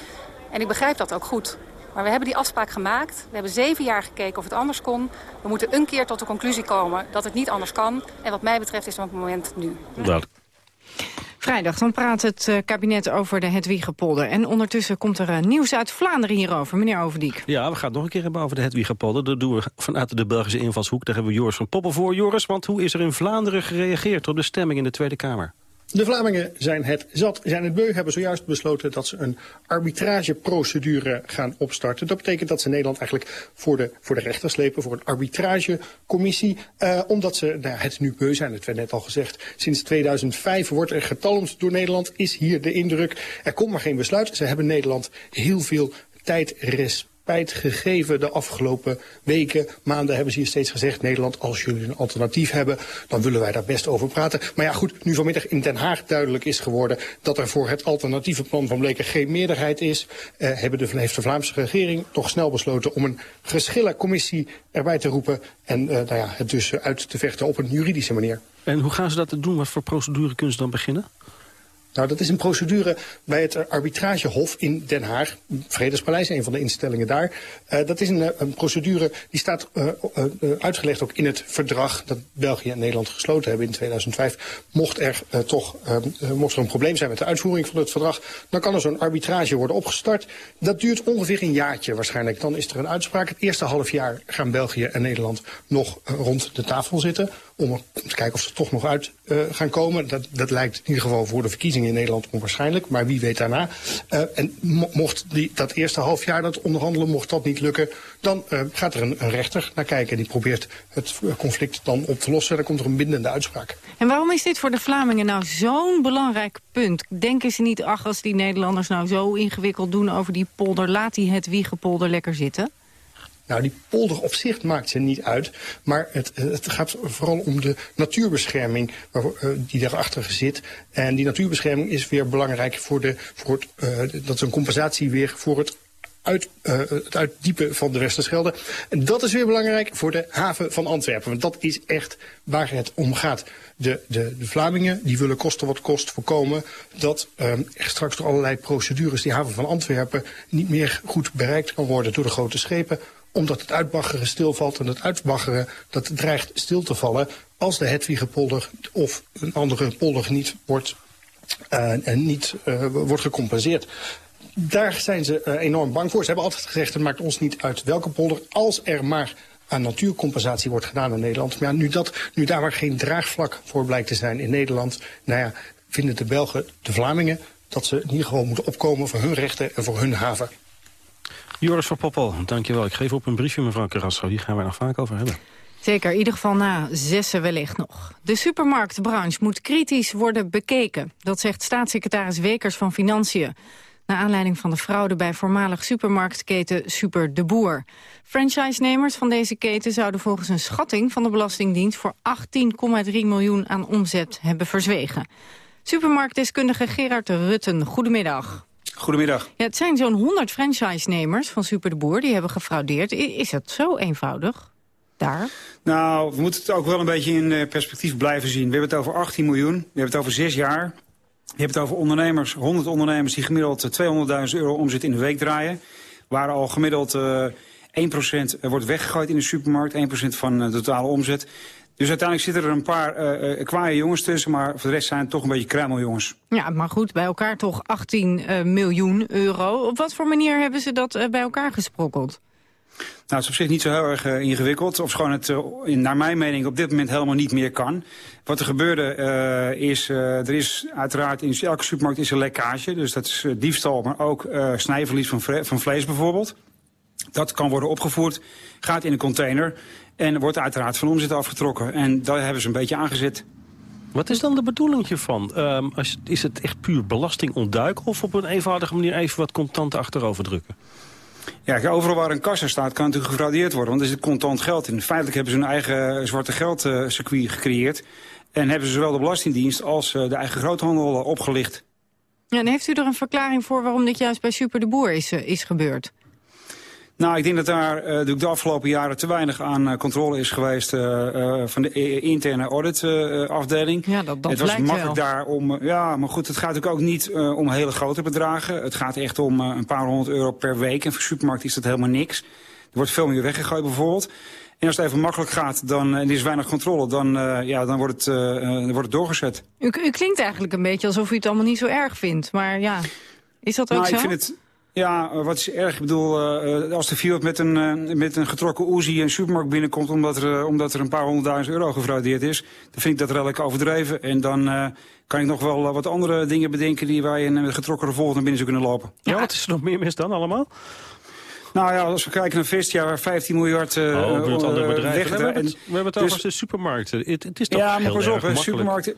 En ik begrijp dat ook goed. Maar we hebben die afspraak gemaakt. We hebben zeven jaar gekeken of het anders kon. We moeten een keer tot de conclusie komen dat het niet anders kan. En wat mij betreft is het moment nu. Dat. Vrijdag dan praat het uh, kabinet over de Hedwiegepolder. En ondertussen komt er uh, nieuws uit Vlaanderen hierover. Meneer Overdiek. Ja, we gaan het nog een keer hebben over de Hedwiegepolder. Dat doen we vanuit de Belgische invalshoek. Daar hebben we Joris van Poppen voor. Joris, want hoe is er in Vlaanderen gereageerd op de stemming in de Tweede Kamer? De Vlamingen zijn het zat, zijn het beu, hebben zojuist besloten dat ze een arbitrageprocedure gaan opstarten. Dat betekent dat ze Nederland eigenlijk voor de, voor de rechter slepen, voor een arbitragecommissie. Uh, omdat ze nou, het nu beu zijn, het werd net al gezegd. Sinds 2005 wordt er getalmd door Nederland, is hier de indruk. Er komt maar geen besluit. Ze hebben Nederland heel veel tijd spijt gegeven de afgelopen weken, maanden hebben ze hier steeds gezegd... Nederland, als jullie een alternatief hebben, dan willen wij daar best over praten. Maar ja goed, nu vanmiddag in Den Haag duidelijk is geworden... dat er voor het alternatieve plan van Bleken geen meerderheid is... Eh, hebben de, heeft de Vlaamse regering toch snel besloten om een geschillencommissie erbij te roepen... en uh, nou ja, het dus uit te vechten op een juridische manier. En hoe gaan ze dat doen? Wat voor procedure kunnen ze dan beginnen? Nou, dat is een procedure bij het arbitragehof in Den Haag. Vredespaleis, een van de instellingen daar. Uh, dat is een, een, procedure die staat uh, uitgelegd ook in het verdrag... dat België en Nederland gesloten hebben in 2005. Mocht er toch mocht er een probleem zijn met de uitvoering van het verdrag... dan kan er zo'n arbitrage worden opgestart. Dat duurt ongeveer een jaartje waarschijnlijk. Dan is er een uitspraak. Het eerste half jaar gaan België en Nederland nog rond de tafel zitten om, te kijken of ze toch nog uit uh, gaan komen. Dat, dat lijkt in ieder geval voor de verkiezingen in Nederland onwaarschijnlijk. Maar wie weet daarna. Uh, en mocht die, dat eerste half jaar dat onderhandelen, mocht dat niet lukken... dan uh, gaat er een, een, rechter naar kijken. Die probeert het conflict dan op te lossen. Dan komt er een bindende uitspraak. En waarom is dit voor de Vlamingen nou zo'n belangrijk punt? Denken ze niet, ach, als die Nederlanders nou zo ingewikkeld doen over die polder... laat die het wiegepolder lekker zitten? Nou, die polder op zich maakt ze niet uit. Maar het, het gaat vooral om de natuurbescherming uh, die daarachter zit. En die natuurbescherming is weer belangrijk voor, de, voor uh, dat is een compensatie weer voor het uit, uh, het uitdiepen van de Westerschelde. En dat is weer belangrijk voor de haven van Antwerpen. Want dat is echt waar het om gaat. De, de, de Vlamingen die willen kosten wat kost voorkomen dat straks door allerlei procedures die haven van Antwerpen niet meer goed bereikt kan worden door de grote schepen omdat het uitbaggeren stilvalt en het uitbaggeren dat dreigt stil te vallen als de Hedwiggepolder of een andere polder niet wordt, uh, en niet, uh, wordt gecompenseerd. Daar zijn ze uh, enorm bang voor. Ze hebben altijd gezegd, het maakt ons niet uit welke polder... als er maar aan natuurcompensatie wordt gedaan in Nederland. Maar nu, dat, nu daar maar geen draagvlak voor blijkt te zijn in Nederland... nou ja, vinden de Belgen, de Vlamingen... dat ze in ieder geval moeten opkomen voor hun rechten en voor hun haven. Joris van Poppel, dankjewel. Ik geef op een briefje, mevrouw Carrasso. Hier gaan wij nog vaak over hebben. Zeker, in ieder geval na zessen wellicht nog. De supermarktbranche moet kritisch worden bekeken. Dat zegt staatssecretaris Wekers van Financiën. Naar aanleiding van de fraude bij voormalig supermarktketen Super de Boer. Franchise-nemers van deze keten zouden volgens een schatting van de Belastingdienst... voor 18,3 miljoen aan omzet hebben verzwegen. Supermarktdeskundige Gerard Rutten, goedemiddag. Goedemiddag. Ja, het zijn zo'n 100 franchise-nemers van Super de Boer die hebben gefraudeerd. Is het zo eenvoudig? Daar? Nou, we moeten het ook wel een beetje in eh, perspectief blijven zien. We hebben het over 18 miljoen, we hebben het over zes jaar. Je hebt het over ondernemers, 100 ondernemers die gemiddeld 200.000 euro omzet in de week draaien. Waar al gemiddeld uh, 1% wordt weggegooid in de supermarkt, 1% van de totale omzet. Dus uiteindelijk zitten er een paar uh, kwaaie jongens tussen, maar voor de rest zijn het toch een beetje kruimeljongens. Ja, maar goed, bij elkaar toch 18 uh, miljoen euro. Op wat voor manier hebben ze dat bij elkaar gesprokkeld? Nou, het is op zich niet zo heel erg uh, ingewikkeld. Of gewoon het, uh, naar mijn mening, op dit moment helemaal niet meer kan. Wat er gebeurde uh, is, er is uiteraard in elke supermarkt is een lekkage. Dus dat is diefstal, maar ook snijverlies van, van vlees bijvoorbeeld. Dat kan worden opgevoerd, gaat in een container en wordt uiteraard van omzet afgetrokken. En daar hebben ze een beetje aangezet. Wat is dan de bedoeling hiervan? Um, als, is het echt puur belasting ontduiken of op een eenvoudige manier even wat contant achterover drukken? Ja, overal waar een kassa staat kan natuurlijk gefraudeerd worden, want er zit contant geld in. Feitelijk hebben ze hun eigen zwarte geldcircuit gecreëerd. En hebben ze zowel de Belastingdienst als de eigen groothandel opgelicht. Ja, en heeft u er een verklaring voor waarom dit juist bij Super de Boer is, is gebeurd? Nou, ik denk dat daar uh, de afgelopen jaren te weinig aan uh, controle is geweest uh, van de interne auditafdeling. ja, dat, dat Het was makkelijk wel. daar om. Ja, maar goed, het gaat natuurlijk ook niet om hele grote bedragen. Het gaat echt om een paar honderd euro per week. En voor supermarkt is dat helemaal niks. Er wordt veel meer weggegooid bijvoorbeeld. En als het even makkelijk gaat dan, en er is weinig controle, dan, ja, dan, wordt, het, dan wordt het doorgezet. U, u klinkt eigenlijk een beetje alsof u het allemaal niet zo erg vindt. Maar ja, is dat ook nou, zo? Ik vind het, ja, wat is erg? Ik bedoel, uh, als de Fiat met een, uh, met een getrokken Uzi een supermarkt binnenkomt... omdat er, uh, omdat er een paar honderdduizend euro gefraudeerd is... dan vind ik dat redelijk overdreven. En dan kan ik nog wel wat andere dingen bedenken... die waar je een getrokken revolver naar binnen zou kunnen lopen. Ja, wat is er nog meer mis dan allemaal? Nou ja, als we kijken naar Vestia, waar 15 miljard uh, oh, andere bedrijven. weg... We hebben het, we hebben het dus, over de supermarkten. Het, het is toch ja, maar heel pas op, supermarkten...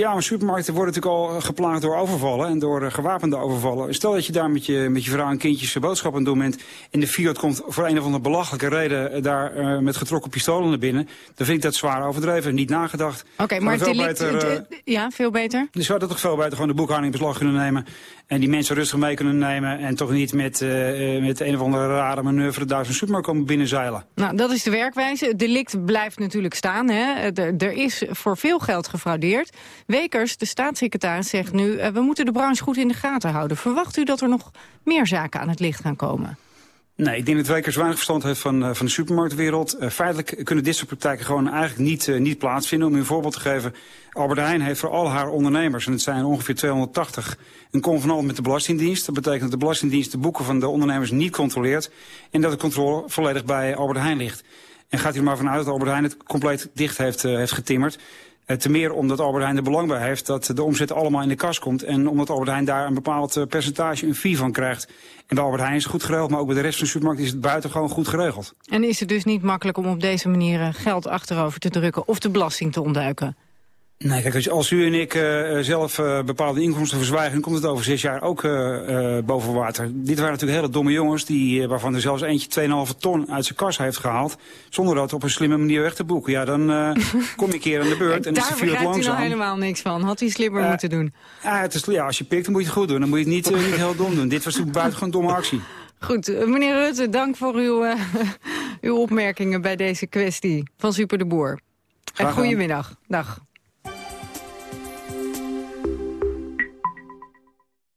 Ja, maar supermarkten worden natuurlijk al geplaagd door overvallen en door uh, gewapende overvallen. Stel dat je daar met je, met je vrouw en kindjes boodschappen doen bent en de Fiat komt voor een of andere belachelijke reden daar uh, met getrokken pistolen naar binnen. Dan vind ik dat zwaar overdreven, niet nagedacht. Oké, okay, maar veel beter, beter, uh, ja, veel beter? Je zou dat toch veel beter gewoon de boekhouding in beslag kunnen nemen en die mensen rustig mee kunnen nemen en toch niet met, met een of andere rare manoeuvre daar zo'n supermarkt komen binnenzeilen. Nou, dat is de werkwijze. Het delict blijft natuurlijk staan. Hè. Er, er is voor veel geld gefraudeerd. Wekers, de staatssecretaris, zegt nu... Uh, we moeten de branche goed in de gaten houden. Verwacht u dat er nog meer zaken aan het licht gaan komen? Nee, ik denk dat Wekers weinig verstand heeft van, uh, van de supermarktwereld. Uh, feitelijk kunnen dit soort praktijken gewoon eigenlijk niet, niet plaatsvinden. Om u een voorbeeld te geven, Albert Heijn heeft voor al haar ondernemers... en het zijn ongeveer 280, een convenant met de Belastingdienst. Dat betekent dat de Belastingdienst de boeken van de ondernemers niet controleert... en dat de controle volledig bij Albert Heijn ligt. En gaat u er maar vanuit dat Albert Heijn het compleet dicht heeft, heeft getimmerd... Te meer omdat Albert Heijn er belang bij heeft dat de omzet allemaal in de kas komt. En omdat Albert Heijn daar een bepaald uh, percentage, een fee van krijgt. En bij Albert Heijn is het goed geregeld, maar ook bij de rest van de supermarkt is het buitengewoon goed geregeld. En is het dus niet makkelijk om op deze manier uh, geld achterover te drukken of de belasting te ontduiken? Nee, kijk, als u en ik uh, zelf uh, bepaalde inkomsten verzwijgen... dan komt het over zes jaar ook uh, boven water. Dit waren natuurlijk hele domme jongens... Die, waarvan er zelfs eentje 2,5 ton uit zijn kas heeft gehaald... zonder dat op een slimme manier weg te boeken. Ja, dan kom je een keer aan de beurt en Daar is de vuur begrijpt langzaam. u nou helemaal niks van. Had hij slimmer moeten doen. Ja, het is, ja, als je pikt, dan moet je het goed doen. Dan moet je het niet, niet heel dom doen. Dit was natuurlijk buitengewoon domme actie. Goed, eh, meneer Rutte, dank voor uw, uw opmerkingen bij deze kwestie van Super de Boer. En goedemiddag. Dag.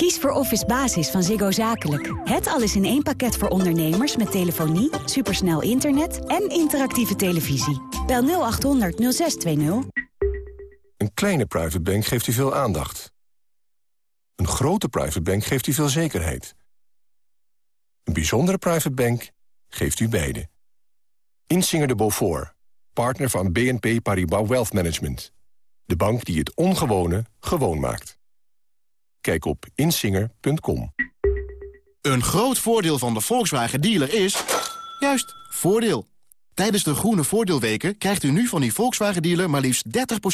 Kies voor Office Basis van Ziggo Zakelijk. Het alles in één pakket voor ondernemers met telefonie, supersnel internet en interactieve televisie. Bel 0800 0620. Een kleine private bank geeft u veel aandacht. Een grote private bank geeft u veel zekerheid. Een bijzondere private bank geeft u beide. Insinger de Beaufort, partner van BNP Paribas Wealth Management. De bank die het ongewone gewoon maakt. Kijk op insinger.com. Een groot voordeel van de Volkswagen dealer is... juist, voordeel. Tijdens de groene voordeelweken krijgt u nu van die Volkswagen dealer... maar liefst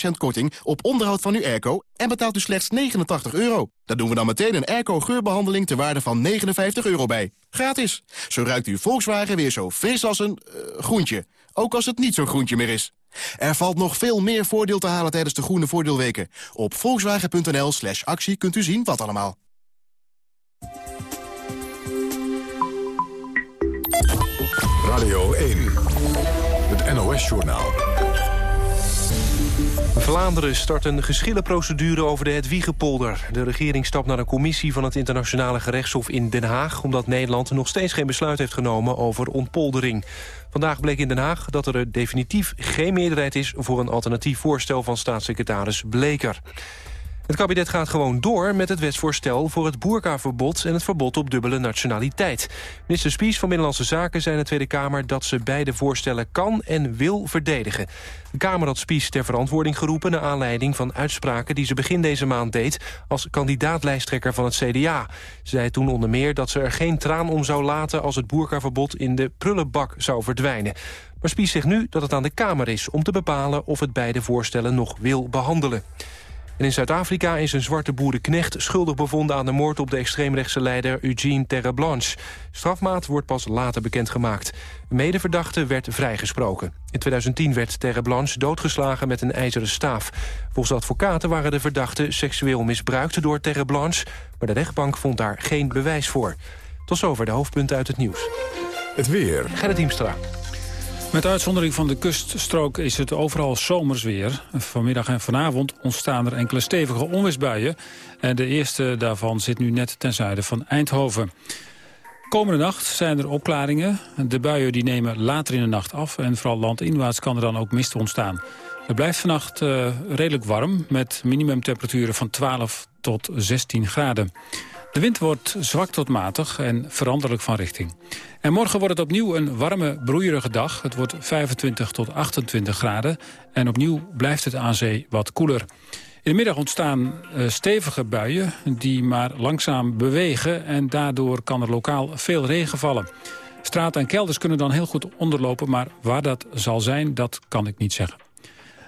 30% korting op onderhoud van uw airco... en betaalt u slechts 89 euro. Daar doen we dan meteen een airco-geurbehandeling... ter waarde van 59 euro bij. Gratis. Zo ruikt uw Volkswagen weer zo fris als een uh, groentje. Ook als het niet zo'n groentje meer is. Er valt nog veel meer voordeel te halen tijdens de groene voordeelweken. Op volkswagen.nl slash actie kunt u zien wat allemaal. Radio 1, het NOS-journaal. Vlaanderen start een geschillenprocedure over de Hedwiegepolder. De regering stapt naar een commissie van het internationale gerechtshof in Den Haag... omdat Nederland nog steeds geen besluit heeft genomen over ontpoldering. Vandaag bleek in Den Haag dat er definitief geen meerderheid is... voor een alternatief voorstel van staatssecretaris Bleker. Het kabinet gaat gewoon door met het wetsvoorstel voor het boerkaverbod en het verbod op dubbele nationaliteit. Minister Spies van Binnenlandse Zaken zei in de Tweede Kamer dat ze beide voorstellen kan en wil verdedigen. De Kamer had Spies ter verantwoording geroepen naar aanleiding van uitspraken die ze begin deze maand deed als kandidaatlijsttrekker van het CDA. Ze zei toen onder meer dat ze er geen traan om zou laten als het boerkaverbod in de prullenbak zou verdwijnen. Maar Spies zegt nu dat het aan de Kamer is om te bepalen of het beide voorstellen nog wil behandelen. En in Zuid-Afrika is een zwarte boerenknecht schuldig bevonden aan de moord op de extreemrechtse leider Eugene Terreblanche. Strafmaat wordt pas later bekendgemaakt. Medeverdachte werd vrijgesproken. In 2010 werd Terreblanche doodgeslagen met een ijzeren staaf. Volgens advocaten waren de verdachten seksueel misbruikt door Terreblanche, maar de rechtbank vond daar geen bewijs voor. Tot zover de hoofdpunten uit het nieuws. Het weer. Gerrit Hiemstra. Met uitzondering van de kuststrook is het overal zomers weer. Vanmiddag en vanavond ontstaan er enkele stevige onweersbuien. En de eerste daarvan zit nu net ten zuiden van Eindhoven. Komende nacht zijn er opklaringen. De buien die nemen later in de nacht af. En vooral landinwaarts kan er dan ook mist ontstaan. Het blijft vannacht uh, redelijk warm met minimumtemperaturen van 12 tot 16 graden. De wind wordt zwak tot matig en veranderlijk van richting. En morgen wordt het opnieuw een warme, broeierige dag. Het wordt 25 tot 28 graden. En opnieuw blijft het aan zee wat koeler. In de middag ontstaan uh, stevige buien die maar langzaam bewegen... en daardoor kan er lokaal veel regen vallen. Straten en kelders kunnen dan heel goed onderlopen... maar waar dat zal zijn, dat kan ik niet zeggen.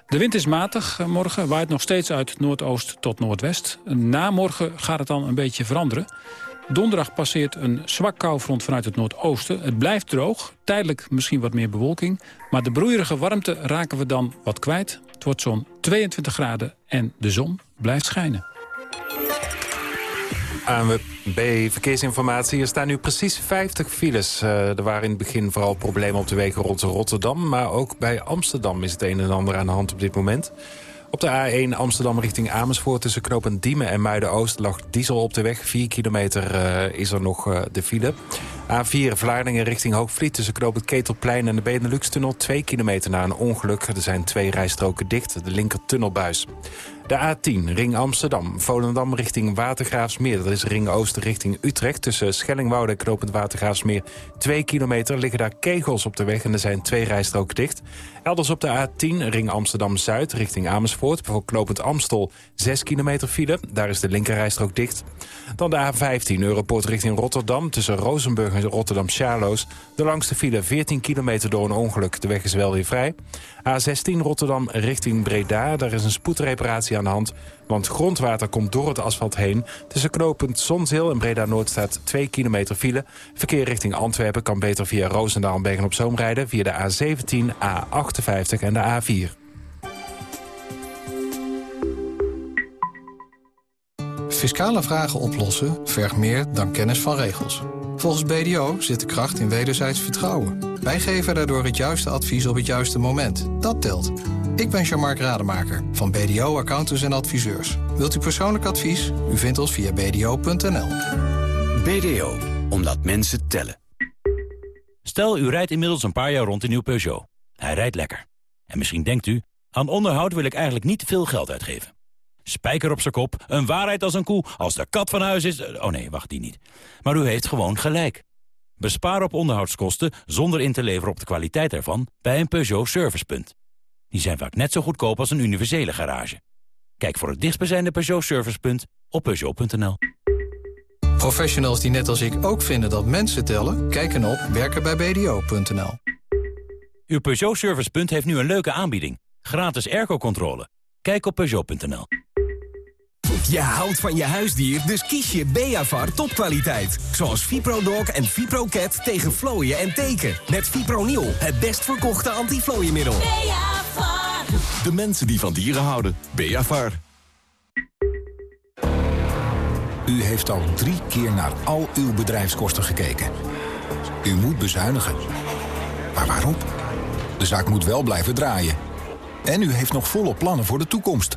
De wind is matig morgen, waait nog steeds uit noordoost tot noordwest. Na morgen gaat het dan een beetje veranderen. Donderdag passeert een zwak koufront vanuit het noordoosten. Het blijft droog, tijdelijk misschien wat meer bewolking. Maar de broeierige warmte raken we dan wat kwijt. Het wordt zo'n 22 graden en de zon blijft schijnen. ANWB Verkeersinformatie. Er staan nu precies 50 files. Uh, er waren in het begin vooral problemen op de wegen rond Rotterdam. Maar ook bij Amsterdam is het een en ander aan de hand op dit moment. Op de A1 Amsterdam richting Amersfoort tussen knooppunt Diemen en Muiden-Oost... lag diesel op de weg. 4 kilometer uh, is er nog uh, de file. A4 Vlaardingen richting Hoogvliet tussen knooppunt Ketelplein en de Benelux-tunnel. 2 kilometer na een ongeluk. Er zijn twee rijstroken dicht, de linker tunnelbuis. De A10, Ring Amsterdam, Volendam richting Watergraafsmeer. Dat is Ring Oosten richting Utrecht. Tussen Schellingwoude en Knopend Watergraafsmeer. Twee kilometer liggen daar kegels op de weg en er zijn twee rijstroken dicht. Elders op de A10, Ring Amsterdam-Zuid richting Amersfoort. Voor Knopend Amstel 6 kilometer file. Daar is de linkerrijstrook dicht. Dan de A15, Europort richting Rotterdam. Tussen Rozenburg en Rotterdam-Charloes. De langste file 14 kilometer door een ongeluk. De weg is wel weer vrij. A16 Rotterdam richting Breda. Daar is een spoedreparatie aan de hand. Want grondwater komt door het asfalt heen. Tussen knooppunt Zonzeel en Breda-Noord staat 2 kilometer file. Verkeer richting Antwerpen kan beter via Roosendaal en Bergen op Zoom rijden... via de A17, A58 en de A4. Fiscale vragen oplossen vergt meer dan kennis van regels. Volgens BDO zit de kracht in wederzijds vertrouwen. Wij geven daardoor het juiste advies op het juiste moment. Dat telt. Ik ben Jean-Marc Rademaker van BDO Accountants en Adviseurs. Wilt u persoonlijk advies? U vindt ons via bdo.nl. BDO, omdat mensen tellen. Stel, u rijdt inmiddels een paar jaar rond in uw Peugeot. Hij rijdt lekker. En misschien denkt u, aan onderhoud wil ik eigenlijk niet veel geld uitgeven. Spijker op zijn kop, een waarheid als een koe. Als de kat van huis is... Oh nee, wacht, die niet. Maar u heeft gewoon gelijk. Bespaar op onderhoudskosten zonder in te leveren op de kwaliteit ervan... bij een Peugeot Servicepunt. Die zijn vaak net zo goedkoop als een universele garage. Kijk voor het dichtstbijzijnde Peugeot Servicepunt op Peugeot.nl. Professionals die net als ik ook vinden dat mensen tellen... kijken op werkenbijbdo.nl. Uw Peugeot Servicepunt heeft nu een leuke aanbieding. Gratis airco-controle. Kijk op Peugeot.nl. Je houdt van je huisdier, dus kies je Beavar topkwaliteit. Zoals ViproDog en ViproCat tegen vlooien en teken. Met Fipronil, het best verkochte antiflooiemiddel. Beavar. De mensen die van dieren houden. Beavar. U heeft al drie keer naar al uw bedrijfskosten gekeken. U moet bezuinigen. Maar waarom? De zaak moet wel blijven draaien. En u heeft nog volle plannen voor de toekomst.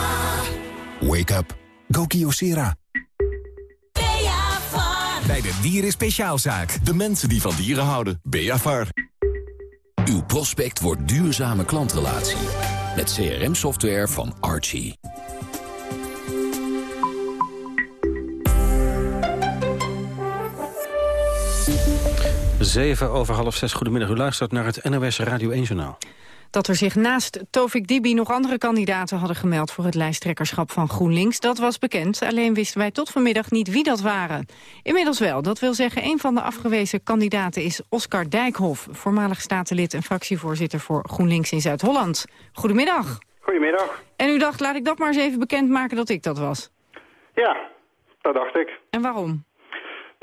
Wake up. Go Kyocera. Bij de Dieren Speciaalzaak. De mensen die van dieren houden. Beavar. Uw prospect wordt duurzame klantrelatie. Met CRM-software van Archie. 7 over half zes. Goedemiddag, u luistert naar het NOS Radio 1-journaal. Dat er zich naast Tovik Dibi nog andere kandidaten hadden gemeld... voor het lijsttrekkerschap van GroenLinks, dat was bekend. Alleen wisten wij tot vanmiddag niet wie dat waren. Inmiddels wel. Dat wil zeggen, een van de afgewezen kandidaten is Oscar Dijkhoff... voormalig statenlid en fractievoorzitter voor GroenLinks in Zuid-Holland. Goedemiddag. Goedemiddag. En u dacht, laat ik dat maar eens even bekendmaken dat ik dat was. Ja, dat dacht ik. En waarom?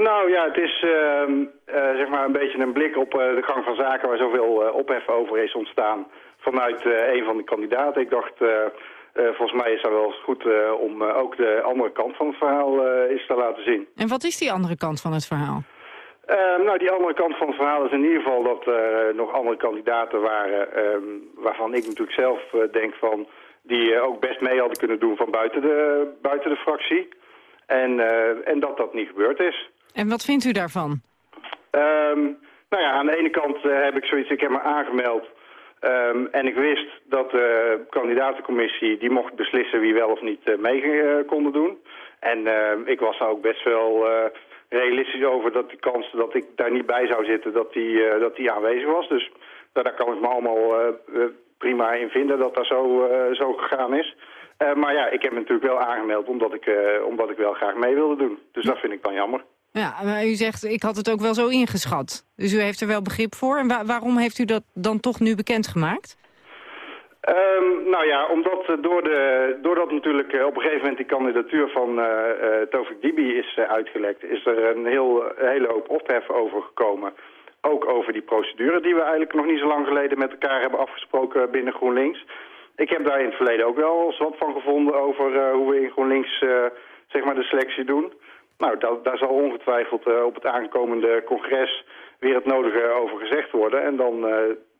Nou ja, het is uh, uh, zeg maar een beetje een blik op uh, de gang van zaken waar zoveel uh, ophef over is ontstaan vanuit een van de kandidaten. Ik dacht, volgens mij is dat wel goed om ook de andere kant van het verhaal eens te laten zien. En wat is die andere kant van het verhaal? Ehm, nou, die andere kant van het verhaal is in ieder geval dat er nog andere kandidaten waren... Ehm, waarvan ik natuurlijk zelf denk van... die ook best mee hadden kunnen doen van buiten de, buiten de fractie. En, en dat dat niet gebeurd is. En wat vindt u daarvan? Um, nou ja, aan de ene kant uh, heb ik zoiets, ik heb me aangemeld. Um, en ik wist dat de kandidatencommissie, die mocht beslissen wie wel of niet uh, mee uh, konden doen. En ik was daar ook best wel realistisch over dat de kans dat ik daar niet bij zou zitten, dat die, dat die aanwezig was. Dus nou, daar kan ik me allemaal prima in vinden dat dat zo, zo gegaan is. maar ja, ik heb me natuurlijk wel aangemeld omdat ik, omdat ik wel graag mee wilde doen. Dus dat vind ik dan jammer. Ja, maar u zegt, ik had het ook wel zo ingeschat. Dus u heeft er wel begrip voor. En waarom heeft u dat dan toch nu bekendgemaakt? Um, nou ja, omdat door de, doordat natuurlijk op een gegeven moment die kandidatuur van uh, Tovik Dibi is uitgelekt... is er een heel, hele hoop ophef over gekomen. Ook over die procedure die we eigenlijk nog niet zo lang geleden met elkaar hebben afgesproken binnen GroenLinks. Ik heb daar in het verleden ook wel eens wat van gevonden over hoe we in GroenLinks zeg maar de selectie doen. Nou, dat, daar zal ongetwijfeld op het aankomende congres weer het nodige over gezegd worden. En dan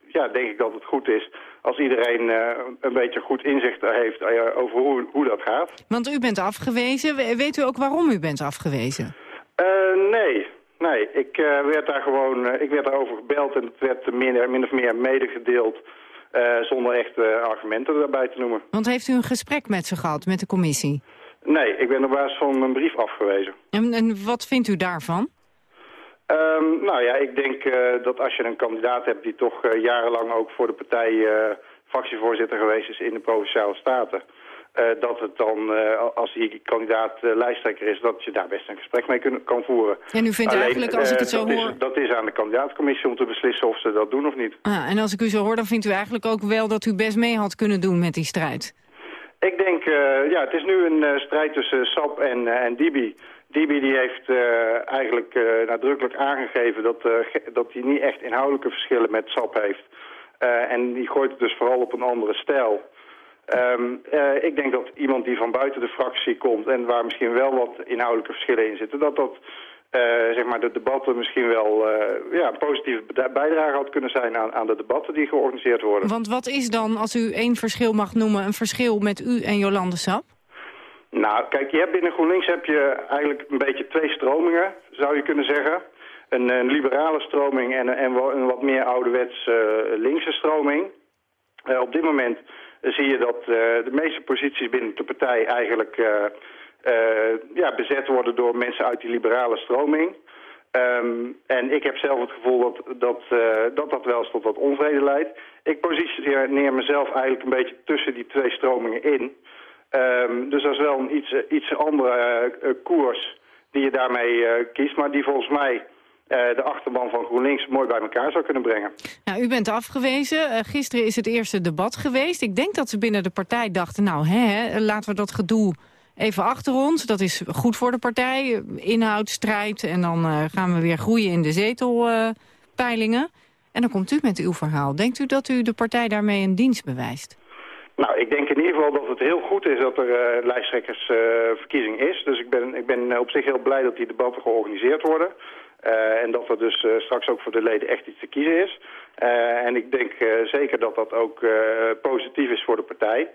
ja, denk ik dat het goed is als iedereen uh, een beetje goed inzicht heeft over hoe, hoe dat gaat. Want u bent afgewezen. Weet u ook waarom u bent afgewezen? Nee, nee. Ik, werd daar gewoon, ik werd daarover gebeld en het werd min, min of meer medegedeeld... zonder echt argumenten daarbij te noemen. Want heeft u een gesprek met ze gehad, met de commissie? Nee, ik ben op basis van een brief afgewezen. En, en wat vindt u daarvan? Um, nou ja, ik denk uh, dat als je een kandidaat hebt die toch uh, jarenlang ook voor de partij uh, fractievoorzitter geweest is in de Provinciale Staten... dat het dan, als die kandidaat lijsttrekker is, dat je daar best een gesprek mee kun, kan voeren. En u vindt Alleen, eigenlijk, als ik het zo dat hoor... Is, dat is aan de kandidaatcommissie om te beslissen of ze dat doen of niet. Ah, en als ik u zo hoor, dan vindt u eigenlijk ook wel dat u best mee had kunnen doen met die strijd? Ik denk, ja, het is nu een strijd tussen SAP en, en Dibi... Dibi die heeft eigenlijk nadrukkelijk aangegeven dat, dat hij niet echt inhoudelijke verschillen met SAP heeft. en die gooit het dus vooral op een andere stijl. Um, ik denk dat iemand die van buiten de fractie komt en waar misschien wel wat inhoudelijke verschillen in zitten, dat dat zeg maar de debatten misschien wel ja, een positieve bijdrage had kunnen zijn aan, aan de debatten die georganiseerd worden. Want wat is dan, als u één verschil mag noemen, een verschil met u en Jolande Sap? Nou, kijk, je hebt binnen GroenLinks heb je eigenlijk een beetje twee stromingen, zou je kunnen zeggen. Een, een liberale stroming en, en een wat meer ouderwets uh, linkse stroming. Op dit moment zie je dat de meeste posities binnen de partij eigenlijk ja, bezet worden door mensen uit die liberale stroming. Um, en ik heb zelf het gevoel dat dat, dat, dat wel eens tot wat onvrede leidt. Ik positioneer mezelf eigenlijk een beetje tussen die twee stromingen in... Um, dus dat is wel een iets, iets andere koers die je daarmee kiest, maar die volgens mij de achterban van GroenLinks mooi bij elkaar zou kunnen brengen. Nou, u bent afgewezen. gisteren is het eerste debat geweest. Ik denk dat ze binnen de partij dachten, nou, hè, laten we dat gedoe even achter ons. Dat is goed voor de partij. Inhoud, strijd en dan gaan we weer groeien in de zetelpeilingen. en dan komt u met uw verhaal. Denkt u dat u de partij daarmee een dienst bewijst? Nou, ik denk in ieder geval dat het heel goed is dat er uh, lijsttrekkersverkiezing is. Dus ik ben, ik ben op zich heel blij dat die debatten georganiseerd worden. Uh, en dat er dus straks ook voor de leden echt iets te kiezen is. en ik denk zeker dat dat ook positief is voor de partij.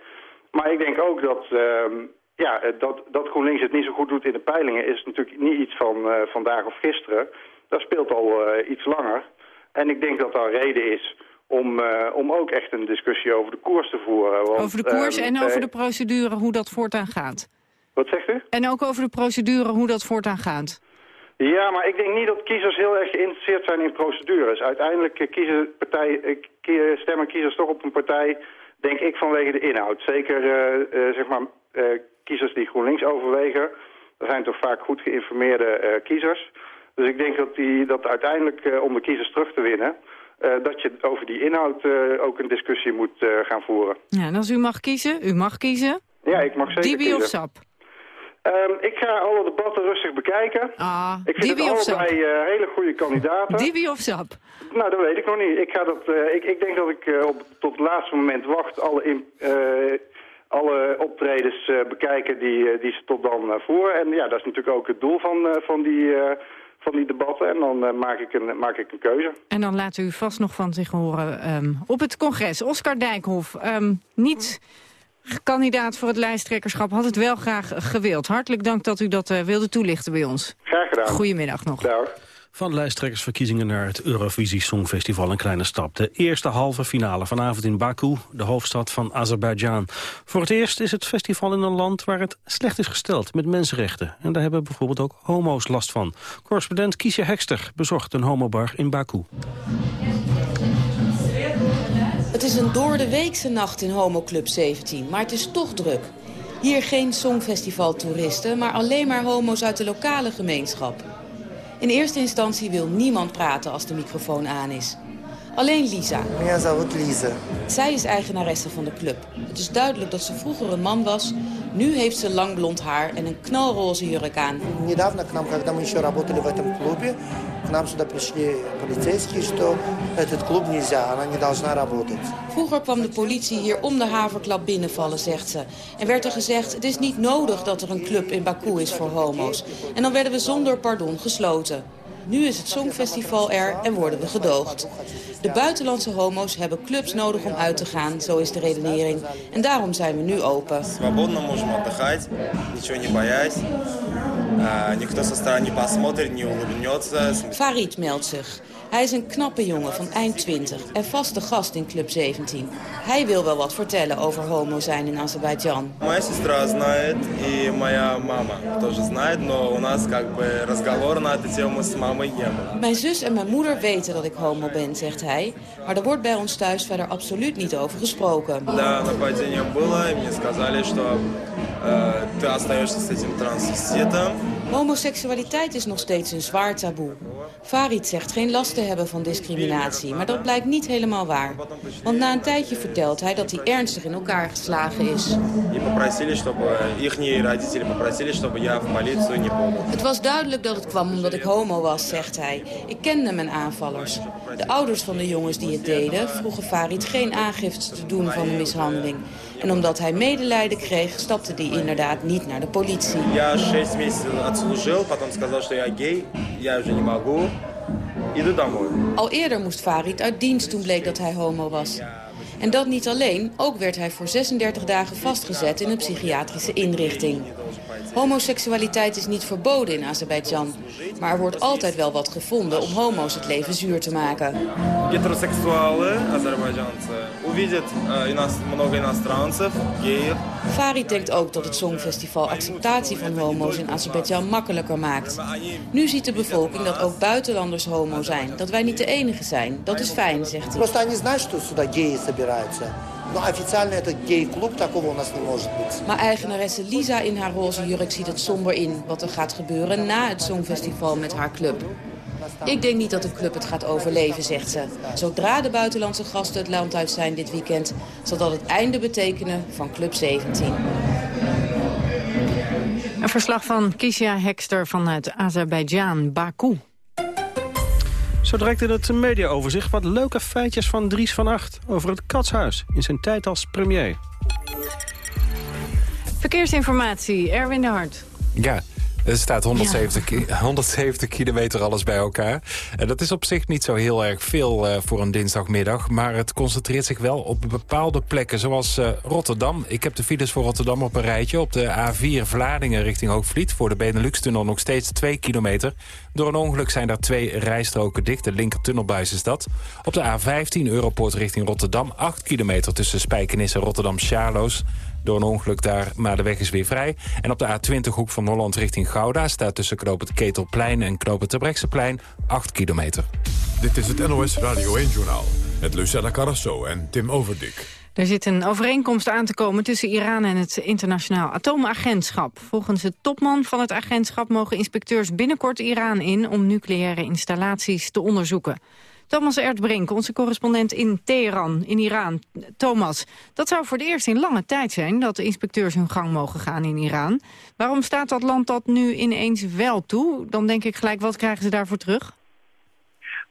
Maar ik denk ook dat, ehm, ja, dat, dat GroenLinks het niet zo goed doet in de peilingen... is natuurlijk niet iets van vandaag of gisteren. Dat speelt al iets langer. En ik denk dat daar reden is om, uh, om ook echt een discussie over de koers te voeren. Want, over de koers uh, en over de procedure, hoe dat voortaan gaat. Wat zegt u? En ook over de procedure, hoe dat voortaan gaat. Ja, maar ik denk niet dat kiezers heel erg geïnteresseerd zijn in procedures. Uiteindelijk kiezen partij, stemmen kiezers toch op een partij, denk ik, vanwege de inhoud. Zeker, zeg maar, kiezers die GroenLinks overwegen. Dat zijn toch vaak goed geïnformeerde kiezers. Dus ik denk dat, die, dat uiteindelijk, om de kiezers terug te winnen... Uh, dat je over die inhoud ook een discussie moet gaan voeren. Ja, en als u mag kiezen, u mag kiezen. Ja, ik mag zeker Dibi kiezen. of Sap? Um, ik ga alle debatten rustig bekijken. Ah, ik vind Dibi het allebei hele goede kandidaten. Dibi of Sap? Nou, dat weet ik nog niet. Ik, ga dat, ik, ik denk dat ik op, tot het laatste moment wacht alle, in, alle optredens bekijken die, die ze tot dan voeren. En ja, dat is natuurlijk ook het doel van, van die van die debatten. En dan uh, maak, ik een, maak ik een keuze. En dan laat u vast nog van zich horen um, op het congres. Oscar Dijkhoff, um, niet kandidaat voor het lijsttrekkerschap, had het wel graag gewild. Hartelijk dank dat u dat uh, wilde toelichten bij ons. Graag gedaan. Goedemiddag nog. Dag. Van lijsttrekkersverkiezingen naar het Eurovisie Songfestival een kleine stap. De eerste halve finale vanavond in Baku, de hoofdstad van Azerbeidzjan. Voor het eerst is het festival in een land waar het slecht is gesteld met mensenrechten. En daar hebben bijvoorbeeld ook homo's last van. Correspondent Kiesje Hekster bezocht een homobar in Baku. Het is een door de weekse nacht in Homo Club 17, maar het is toch druk. Hier geen songfestival-toeristen, maar alleen maar homo's uit de lokale gemeenschap. In eerste instantie wil niemand praten als de microfoon aan is. Alleen Lisa. Меня зовут Лиза. Zij is eigenaresse van de club. Het is duidelijk dat ze vroeger een man was. Nu heeft ze lang blond haar en een knalroze jurk aan. Недавно к нам, когда мы еще работали в этом клубе, к нам сюда пришли полицейские, что этот клуб нельзя, она не должна работать. Vroeger kwam de politie hier om de haverklap binnenvallen, zegt ze. En werd er gezegd, het is niet nodig dat er een club in Baku is voor homo's. En dan werden we zonder pardon gesloten. Nu is het Songfestival er en worden we gedoogd. De buitenlandse homo's hebben clubs nodig om uit te gaan, zo is de redenering. En daarom zijn we nu open. Свободно можем отдыхать, ничего не боясь. А, Никто со стороны не посмотрит, не улыбнется. Farid meldt zich. Hij is een knappe jongen van eind 20 en vaste gast in Club 17. Hij wil wel wat vertellen over homo zijn in Azerbeidzjan. Моя сестра знает, и моя мама тоже знает, но у нас как бы разговор на эту тему с мамой не было. Mijn zus en mijn moeder weten dat ik homo ben, zegt hij. Maar er wordt bij ons thuis verder absoluut niet over gesproken. Да, нападение было, и мне сказали, что э, ты остаешься с этим трансвеститом. Homoseksualiteit is nog steeds een zwaar taboe. Farid zegt geen last te hebben van discriminatie, maar dat blijkt niet helemaal waar. Want na een tijdje vertelt hij dat hij ernstig in elkaar geslagen is. Het was duidelijk dat het kwam omdat ik homo was, zegt hij. Ik kende mijn aanvallers. De ouders van de jongens die het deden vroegen Farid geen aangifte te doen van de mishandeling. En omdat hij medelijden kreeg, stapte hij inderdaad niet naar de politie. Я 6 месяцев отслужил, потом сказал, что я гей, я уже не могу. Иду домой. Al eerder moest Farid uit dienst toen bleek dat hij homo was. En dat niet alleen, ook werd hij voor 36 dagen vastgezet in een psychiatrische inrichting. Homoseksualiteit is niet verboden in Azerbeidzjan. Maar er wordt altijd wel wat gevonden om homo's het leven zuur te maken. Farid denkt ook dat het Songfestival acceptatie van homo's in Azerbeidzjan makkelijker maakt. Nu ziet de bevolking dat ook buitenlanders homo zijn, dat wij niet de enige zijn. Dat is fijn, zegt hij. Просто они знают, что сюда геи собираются. Но официально это гей-клуб, такого у нас не может быть. Maar eigenaresse Lisa in haar roze jurk ziet het somber in... wat er gaat gebeuren na het Songfestival met haar club. Ik denk niet dat de club het gaat overleven, zegt ze. Zodra de buitenlandse gasten het land uit zijn dit weekend... zal dat het einde betekenen van Club 17. Een verslag van Kisha Hekster vanuit Azerbeidzjan, Baku. Zo direct in het mediaoverzicht wat leuke feitjes van Dries van Acht... over het Katshuis in zijn tijd als premier. Verkeersinformatie, Erwin de Hart. Ja, er staat 170, ki 170 kilometer alles bij elkaar. En dat is op zich niet zo heel erg veel uh, voor een dinsdagmiddag. Maar het concentreert zich wel op bepaalde plekken, zoals uh, Rotterdam. Ik heb de files voor Rotterdam op een rijtje. Op de A4 Vlaardingen richting Hoogvliet. Voor de Benelux-tunnel nog steeds 2 kilometer. Door een ongeluk zijn daar twee rijstroken dicht. De linkertunnelbuis is dat. Op de A15 Europoort richting Rotterdam. 8 kilometer tussen Spijkenisse en Rotterdam-Charloes door een ongeluk daar, maar de weg is weer vrij. En op de A20 hoek van Holland richting Gouda... staat tussen knoop het Ketelplein en knoop het Terbrechtseplein 8 kilometer. Dit is het NOS Radio 1-journaal met Lucella Carrasso en Tim Overdik. Er zit een overeenkomst aan te komen tussen Iran en het internationaal atoomagentschap. Volgens de topman van het agentschap mogen inspecteurs binnenkort Iran in... om nucleaire installaties te onderzoeken. Thomas Erdbrink, onze correspondent in Teheran, in Iran. Thomas, dat zou voor de eerst in lange tijd zijn... dat de inspecteurs hun gang mogen gaan in Iran. Waarom staat dat land dat nu ineens wel toe? Dan denk ik gelijk, wat krijgen ze daarvoor terug?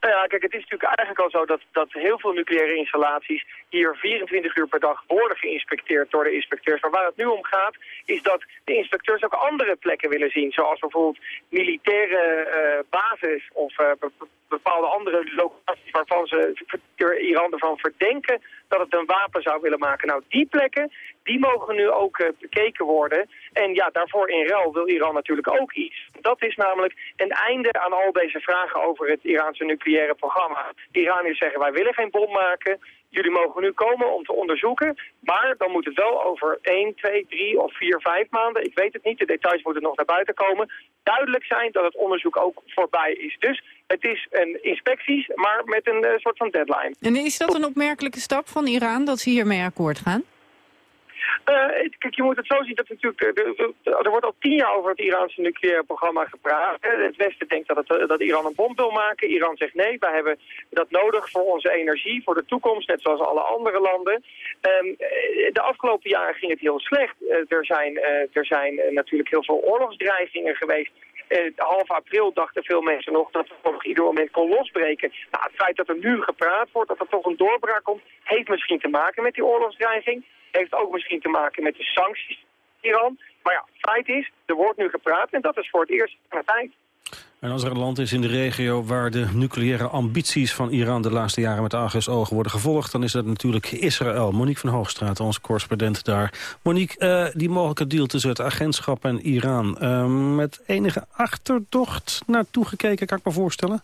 Nou ja, kijk, het is natuurlijk eigenlijk al zo dat, dat heel veel nucleaire installaties hier 24 uur per dag worden geïnspecteerd door de inspecteurs. Maar waar het nu om gaat, is dat de inspecteurs ook andere plekken willen zien. Zoals bijvoorbeeld militaire uh, basis of uh, bepaalde andere locaties waarvan ze Iran ervan verdenken dat het een wapen zou willen maken. Nou, die plekken, die mogen nu ook uh, bekeken worden. En ja, daarvoor in ruil wil Iran natuurlijk ook iets. Dat is namelijk een einde aan al deze vragen over het Iraanse nucleaire programma. De Iraniërs zeggen, wij willen geen bom maken jullie mogen nu komen om te onderzoeken. Maar dan moet het wel over 1, 2, 3 of 4, 5 maanden, ik weet het niet, de details moeten nog naar buiten komen, duidelijk zijn dat het onderzoek ook voorbij is. Dus het is een inspecties, maar met een uh, soort van deadline. En is dat een opmerkelijke stap van Iran, dat ze hiermee akkoord gaan? Uh, kijk, je moet het zo zien dat natuurlijk, er wordt al tien jaar over het Iraanse nucleaire programma gepraat. Het Westen denkt dat, dat Iran een bom wil maken. Iran zegt nee, wij hebben dat nodig voor onze energie, voor de toekomst, net zoals alle andere landen. Um, de afgelopen jaren ging het heel slecht. Er zijn, er zijn natuurlijk heel veel oorlogsdreigingen geweest. Uh, half april dachten veel mensen nog dat het nog ieder moment kon losbreken. Nou, het feit dat er nu gepraat wordt, dat er toch een doorbraak komt, heeft misschien te maken met die oorlogsdreiging. Heeft ook misschien te maken met de sancties Iran. Maar ja, feit is, er wordt nu gepraat en dat is voor het eerst de tijd. En als er een land is in de regio waar de nucleaire ambities van Iran de laatste jaren met argusogen worden gevolgd, dan is dat natuurlijk Israël. Monique van Hoogstraat, onze correspondent daar. Monique, uh, die mogelijke deal tussen het agentschap en Iran, uh, met enige achterdocht naartoe gekeken, kan ik me voorstellen?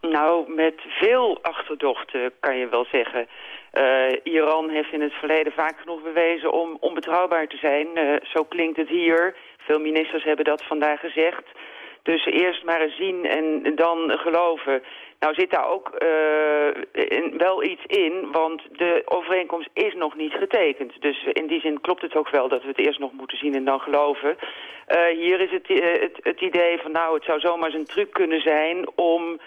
Nou, met veel achterdocht kan je wel zeggen. Iran heeft in het verleden vaak genoeg bewezen om onbetrouwbaar te zijn. Zo klinkt het hier. Veel ministers hebben dat vandaag gezegd. Dus eerst maar zien en dan geloven. Nou zit daar ook uh, wel iets in, want de overeenkomst is nog niet getekend. Dus in die zin klopt het ook wel dat we het eerst nog moeten zien en dan geloven. Uh, hier is het, het, het idee van nou, het zou zomaar eens een truc kunnen zijn om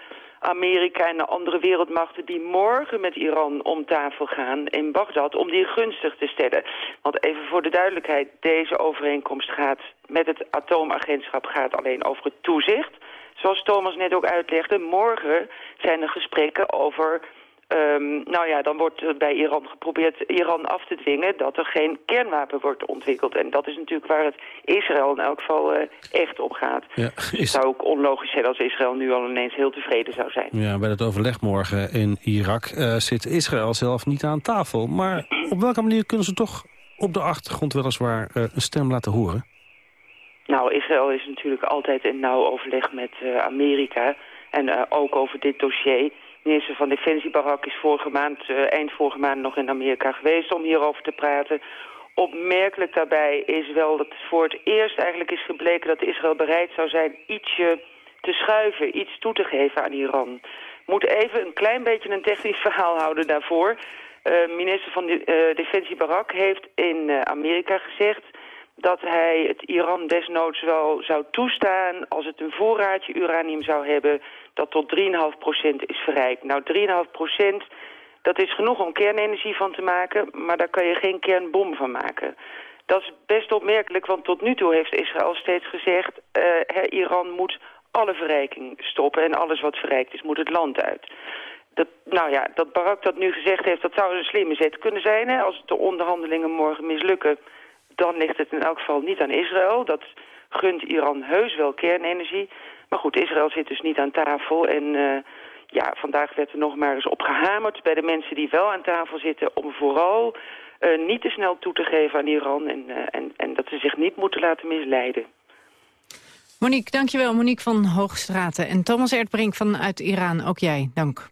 Amerika en de andere wereldmachten die morgen met Iran om tafel gaan in Bagdad, om die gunstig te stellen. Want even voor de duidelijkheid, deze overeenkomst gaat met het atoomagentschap gaat alleen over het toezicht. Zoals Thomas net ook uitlegde, morgen zijn er gesprekken over Um, nou ja, dan wordt bij Iran geprobeerd Iran af te dwingen dat er geen kernwapen wordt ontwikkeld. En dat is natuurlijk waar het Israël in elk geval uh, echt op gaat. Ja, is... Het zou ook onlogisch zijn als Israël nu al ineens heel tevreden zou zijn. Ja, bij het overleg morgen in Irak uh, zit Israël zelf niet aan tafel. Maar op welke manier kunnen ze toch op de achtergrond weliswaar uh, een stem laten horen? Nou, Israël is natuurlijk altijd in nauw overleg met Amerika. En ook over dit dossier minister van Defensie Barak is vorige maand, uh, eind vorige maand nog in Amerika geweest om hierover te praten. Opmerkelijk daarbij is wel dat voor het eerst eigenlijk is gebleken dat Israël bereid zou zijn ietsje te schuiven, iets toe te geven aan Iran. Moet even een klein beetje een technisch verhaal houden daarvoor. Uh, minister van de, uh, Defensie Barak heeft in Amerika gezegd dat hij het Iran desnoods wel zou toestaan als het een voorraadje uranium zou hebben dat tot 3,5% is verrijkt. Nou, 3,5% dat is genoeg om kernenergie van te maken, maar daar kan je geen kernbom van maken. Dat is best opmerkelijk, want tot nu toe heeft Israël steeds gezegd... Uh, Iran moet alle verrijking stoppen en alles wat verrijkt is moet het land uit. Dat, nou ja, dat Barak dat nu gezegd heeft, dat zou een slimme zet kunnen zijn. Hè? Als de onderhandelingen morgen mislukken, dan ligt het in elk geval niet aan Israël. Dat gunt Iran heus wel kernenergie. Maar goed, Israël zit dus niet aan tafel en... Uh, ja, vandaag werd er nog maar eens op gehamerd bij de mensen die wel aan tafel zitten... om vooral uh, niet te snel toe te geven aan Iran en, uh, en, en dat ze zich niet moeten laten misleiden. Monique, dankjewel. Monique van Hoogstraten en Thomas Erdbrink vanuit Iran. Ook jij, dank.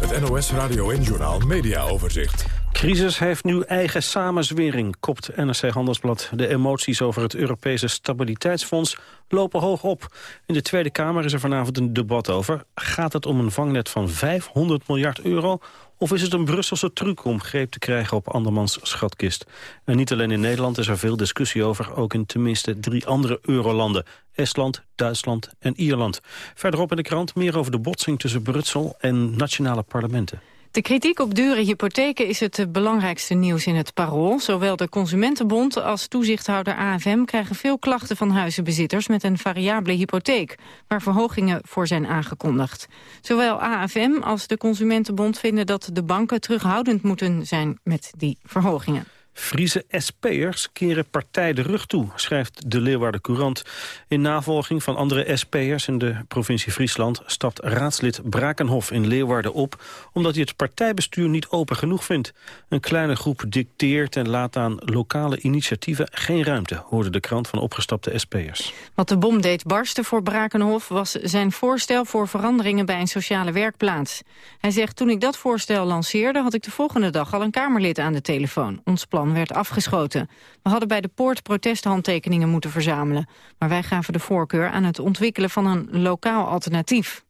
Het NOS Radio en Journaal Media Overzicht. Crisis heeft nu eigen samenzwering, kopt NRC Handelsblad. De emoties over het Europese Stabiliteitsfonds lopen hoog op. In de Tweede Kamer is er vanavond een debat over. Gaat het om een vangnet van 500 miljard euro... of is het een Brusselse truc om greep te krijgen op andermans schatkist? En niet alleen in Nederland is er veel discussie over... ook in tenminste drie andere eurolanden. Estland, Duitsland en Ierland. Verderop in de krant meer over de botsing tussen Brussel en nationale parlementen. De kritiek op dure hypotheken is het belangrijkste nieuws in het parool. Zowel de Consumentenbond als toezichthouder AFM krijgen veel klachten van huizenbezitters met een variabele hypotheek, waar verhogingen voor zijn aangekondigd. Zowel AFM als de Consumentenbond vinden dat de banken terughoudend moeten zijn met die verhogingen. Friese SP'ers keren partij de rug toe, schrijft de Leeuwarden Courant. In navolging van andere SP'ers in de provincie Friesland... stapt raadslid Brakenhof in Leeuwarden op... omdat hij het partijbestuur niet open genoeg vindt. Een kleine groep dicteert en laat aan lokale initiatieven geen ruimte... hoorde de krant van opgestapte SP'ers. Wat de bom deed barsten voor Brakenhof... was zijn voorstel voor veranderingen bij een sociale werkplaats. Hij zegt, toen ik dat voorstel lanceerde... had ik de volgende dag al een Kamerlid aan de telefoon. Ons werd afgeschoten. We hadden bij de poort protesthandtekeningen moeten verzamelen. Maar wij gaven de voorkeur aan het ontwikkelen van een lokaal alternatief.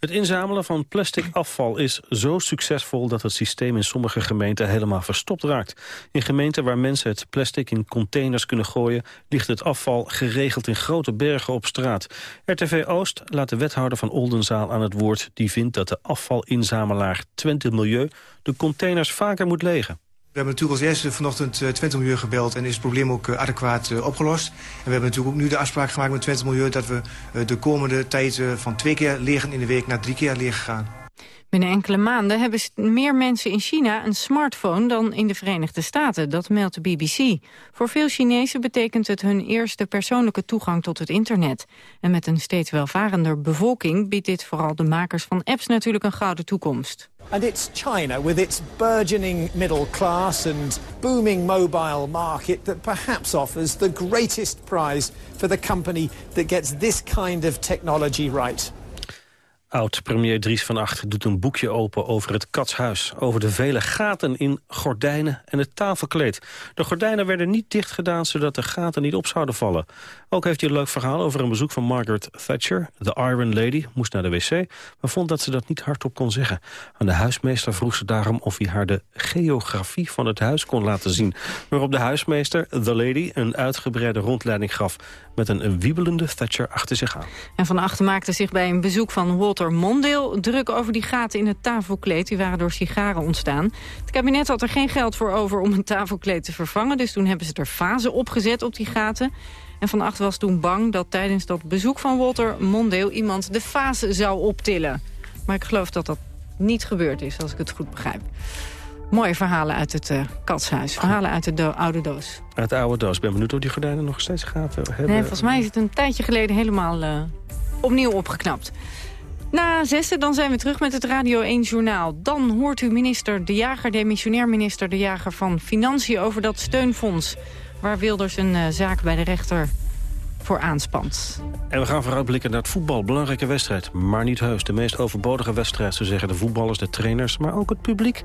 Het inzamelen van plastic afval is zo succesvol dat het systeem in sommige gemeenten helemaal verstopt raakt. In gemeenten waar mensen het plastic in containers kunnen gooien, ligt het afval geregeld in grote bergen op straat. RTV Oost laat de wethouder van Oldenzaal aan het woord die vindt dat de afvalinzamelaar Twente Milieu de containers vaker moet legen. We hebben natuurlijk als eerste vanochtend uh, Twente Milieu gebeld en is het probleem ook uh, adequaat uh, opgelost. En we hebben natuurlijk ook nu de afspraak gemaakt met Twente Milieu dat we de komende tijd van twee keer legen in de week naar drie keer legen gaan. Binnen enkele maanden hebben meer mensen in China een smartphone dan in de Verenigde Staten. Dat meldt de BBC. Voor veel Chinezen betekent het hun eerste persoonlijke toegang tot het internet. En met een steeds welvarender bevolking biedt dit vooral de makers van apps natuurlijk een gouden toekomst. And it's China, with its burgeoning middle class and booming mobile market, that perhaps offers the greatest prize for the company that gets this kind of technology right. Oud-premier Dries van Acht doet een boekje open over het katshuis. Over de vele gaten in gordijnen en het tafelkleed. De gordijnen werden niet dichtgedaan zodat de gaten niet op zouden vallen. Ook heeft hij een leuk verhaal over een bezoek van Margaret Thatcher. De Iron Lady moest naar de wc, maar vond dat ze dat niet hardop kon zeggen. Aan de huismeester vroeg ze daarom of hij haar de geografie van het huis kon laten zien. Waarop de huismeester, The Lady, een uitgebreide rondleiding gaf... met een wiebelende Thatcher achter zich aan. En Van Achten maakte zich bij een bezoek van Walter Mondale druk over die gaten in het tafelkleed. Die waren door sigaren ontstaan. Het kabinet had er geen geld voor over om een tafelkleed te vervangen. Dus toen hebben ze er fasen opgezet op die gaten. En Van Acht was toen bang dat tijdens dat bezoek van Walter Mondale... iemand de fase zou optillen. Maar ik geloof dat dat niet gebeurd is, als ik het goed begrijp. Mooie verhalen uit het uh, katshuis. Verhalen uit de oude doos. Uit de oude doos. Ik ben benieuwd of die gordijnen nog steeds gaten hebben. Nee, volgens mij is het een tijdje geleden helemaal uh, opnieuw opgeknapt. Na zessen, dan zijn we terug met het Radio 1 Journaal. Dan hoort u minister De Jager, demissionair minister De Jager van Financiën... over dat steunfonds waar Wilders een uh, zaak bij de rechter voor aanspant. En we gaan vooruitblikken naar het voetbal. Belangrijke wedstrijd, maar niet heus. De meest overbodige wedstrijd, zo zeggen de voetballers, de trainers... maar ook het publiek.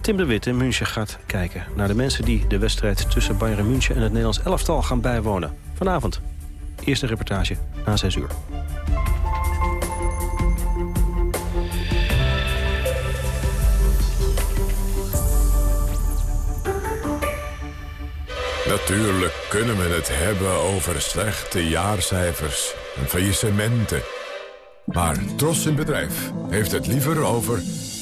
Tim de Wit in München gaat kijken naar de mensen... die de wedstrijd tussen Bayern München en het Nederlands elftal gaan bijwonen. Vanavond. Eerste reportage na 6 uur. Natuurlijk kunnen we het hebben over slechte jaarcijfers en faillissementen. Maar Tros in Bedrijf heeft het liever over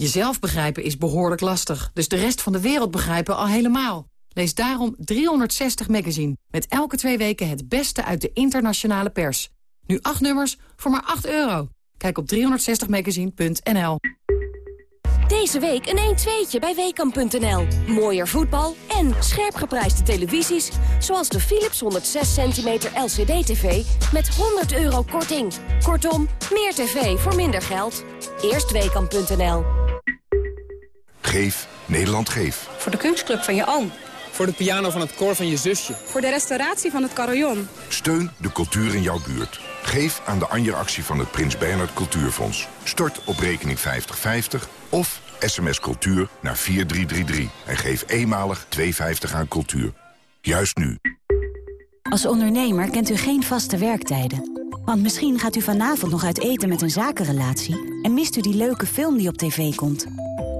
Jezelf begrijpen is behoorlijk lastig, dus de rest van de wereld begrijpen al helemaal. Lees daarom 360 Magazine, met elke twee weken het beste uit de internationale pers. Nu acht nummers voor maar 8 euro. Kijk op 360magazine.nl. Deze week een 1-2'tje bij Weekamp.nl. Mooier voetbal en scherp geprijsde televisies... zoals de Philips 106 cm LCD-TV met 100 euro korting. Kortom, meer tv voor minder geld. Eerst Weekamp.nl. Geef Nederland Geef. Voor de kunstclub van je oom. Voor de piano van het koor van je zusje. Voor de restauratie van het carillon. Steun de cultuur in jouw buurt. Geef aan de Anja-actie van het Prins Bernhard Cultuurfonds. Stort op rekening 5050 of sms cultuur naar 4333. En geef eenmalig 2,50 aan cultuur. Juist nu. Als ondernemer kent u geen vaste werktijden. Want misschien gaat u vanavond nog uit eten met een zakenrelatie... en mist u die leuke film die op tv komt...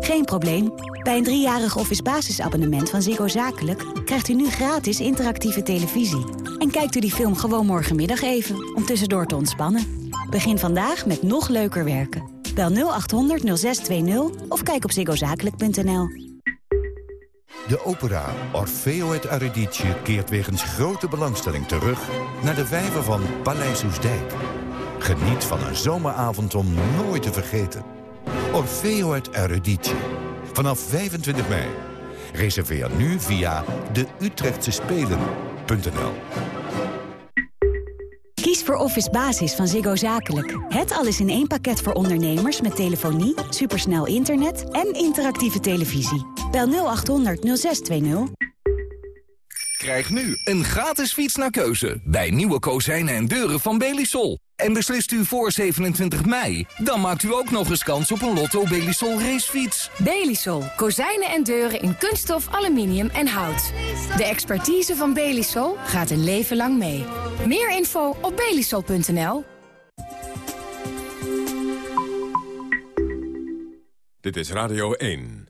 Geen probleem. Bij een driejarig office basisabonnement van Ziggo Zakelijk... krijgt u nu gratis interactieve televisie. En kijkt u die film gewoon morgenmiddag even, om tussendoor te ontspannen. Begin vandaag met nog leuker werken. Bel 0800 0620 of kijk op ziggozakelijk.nl. De opera Orfeo het Eurydice keert wegens grote belangstelling terug... naar de vijver van Paleis Oesdijk. Geniet van een zomeravond om nooit te vergeten. Orfeo het Eurydice. Vanaf 25 mei. Reserveer nu via de Utrechtse Spelen.nl. Kies voor Office Basis van Ziggo Zakelijk. Het alles in één pakket voor ondernemers met telefonie, supersnel internet en interactieve televisie. Bel 0800 0620. Krijg nu een gratis fiets naar keuze bij nieuwe kozijnen en deuren van Belisol. En beslist u voor 27 mei, dan maakt u ook nog eens kans op een Lotto Belisol racefiets. Belisol. Kozijnen en deuren in kunststof, aluminium en hout. De expertise van Belisol gaat een leven lang mee. Meer info op belisol.nl. Dit is Radio 1.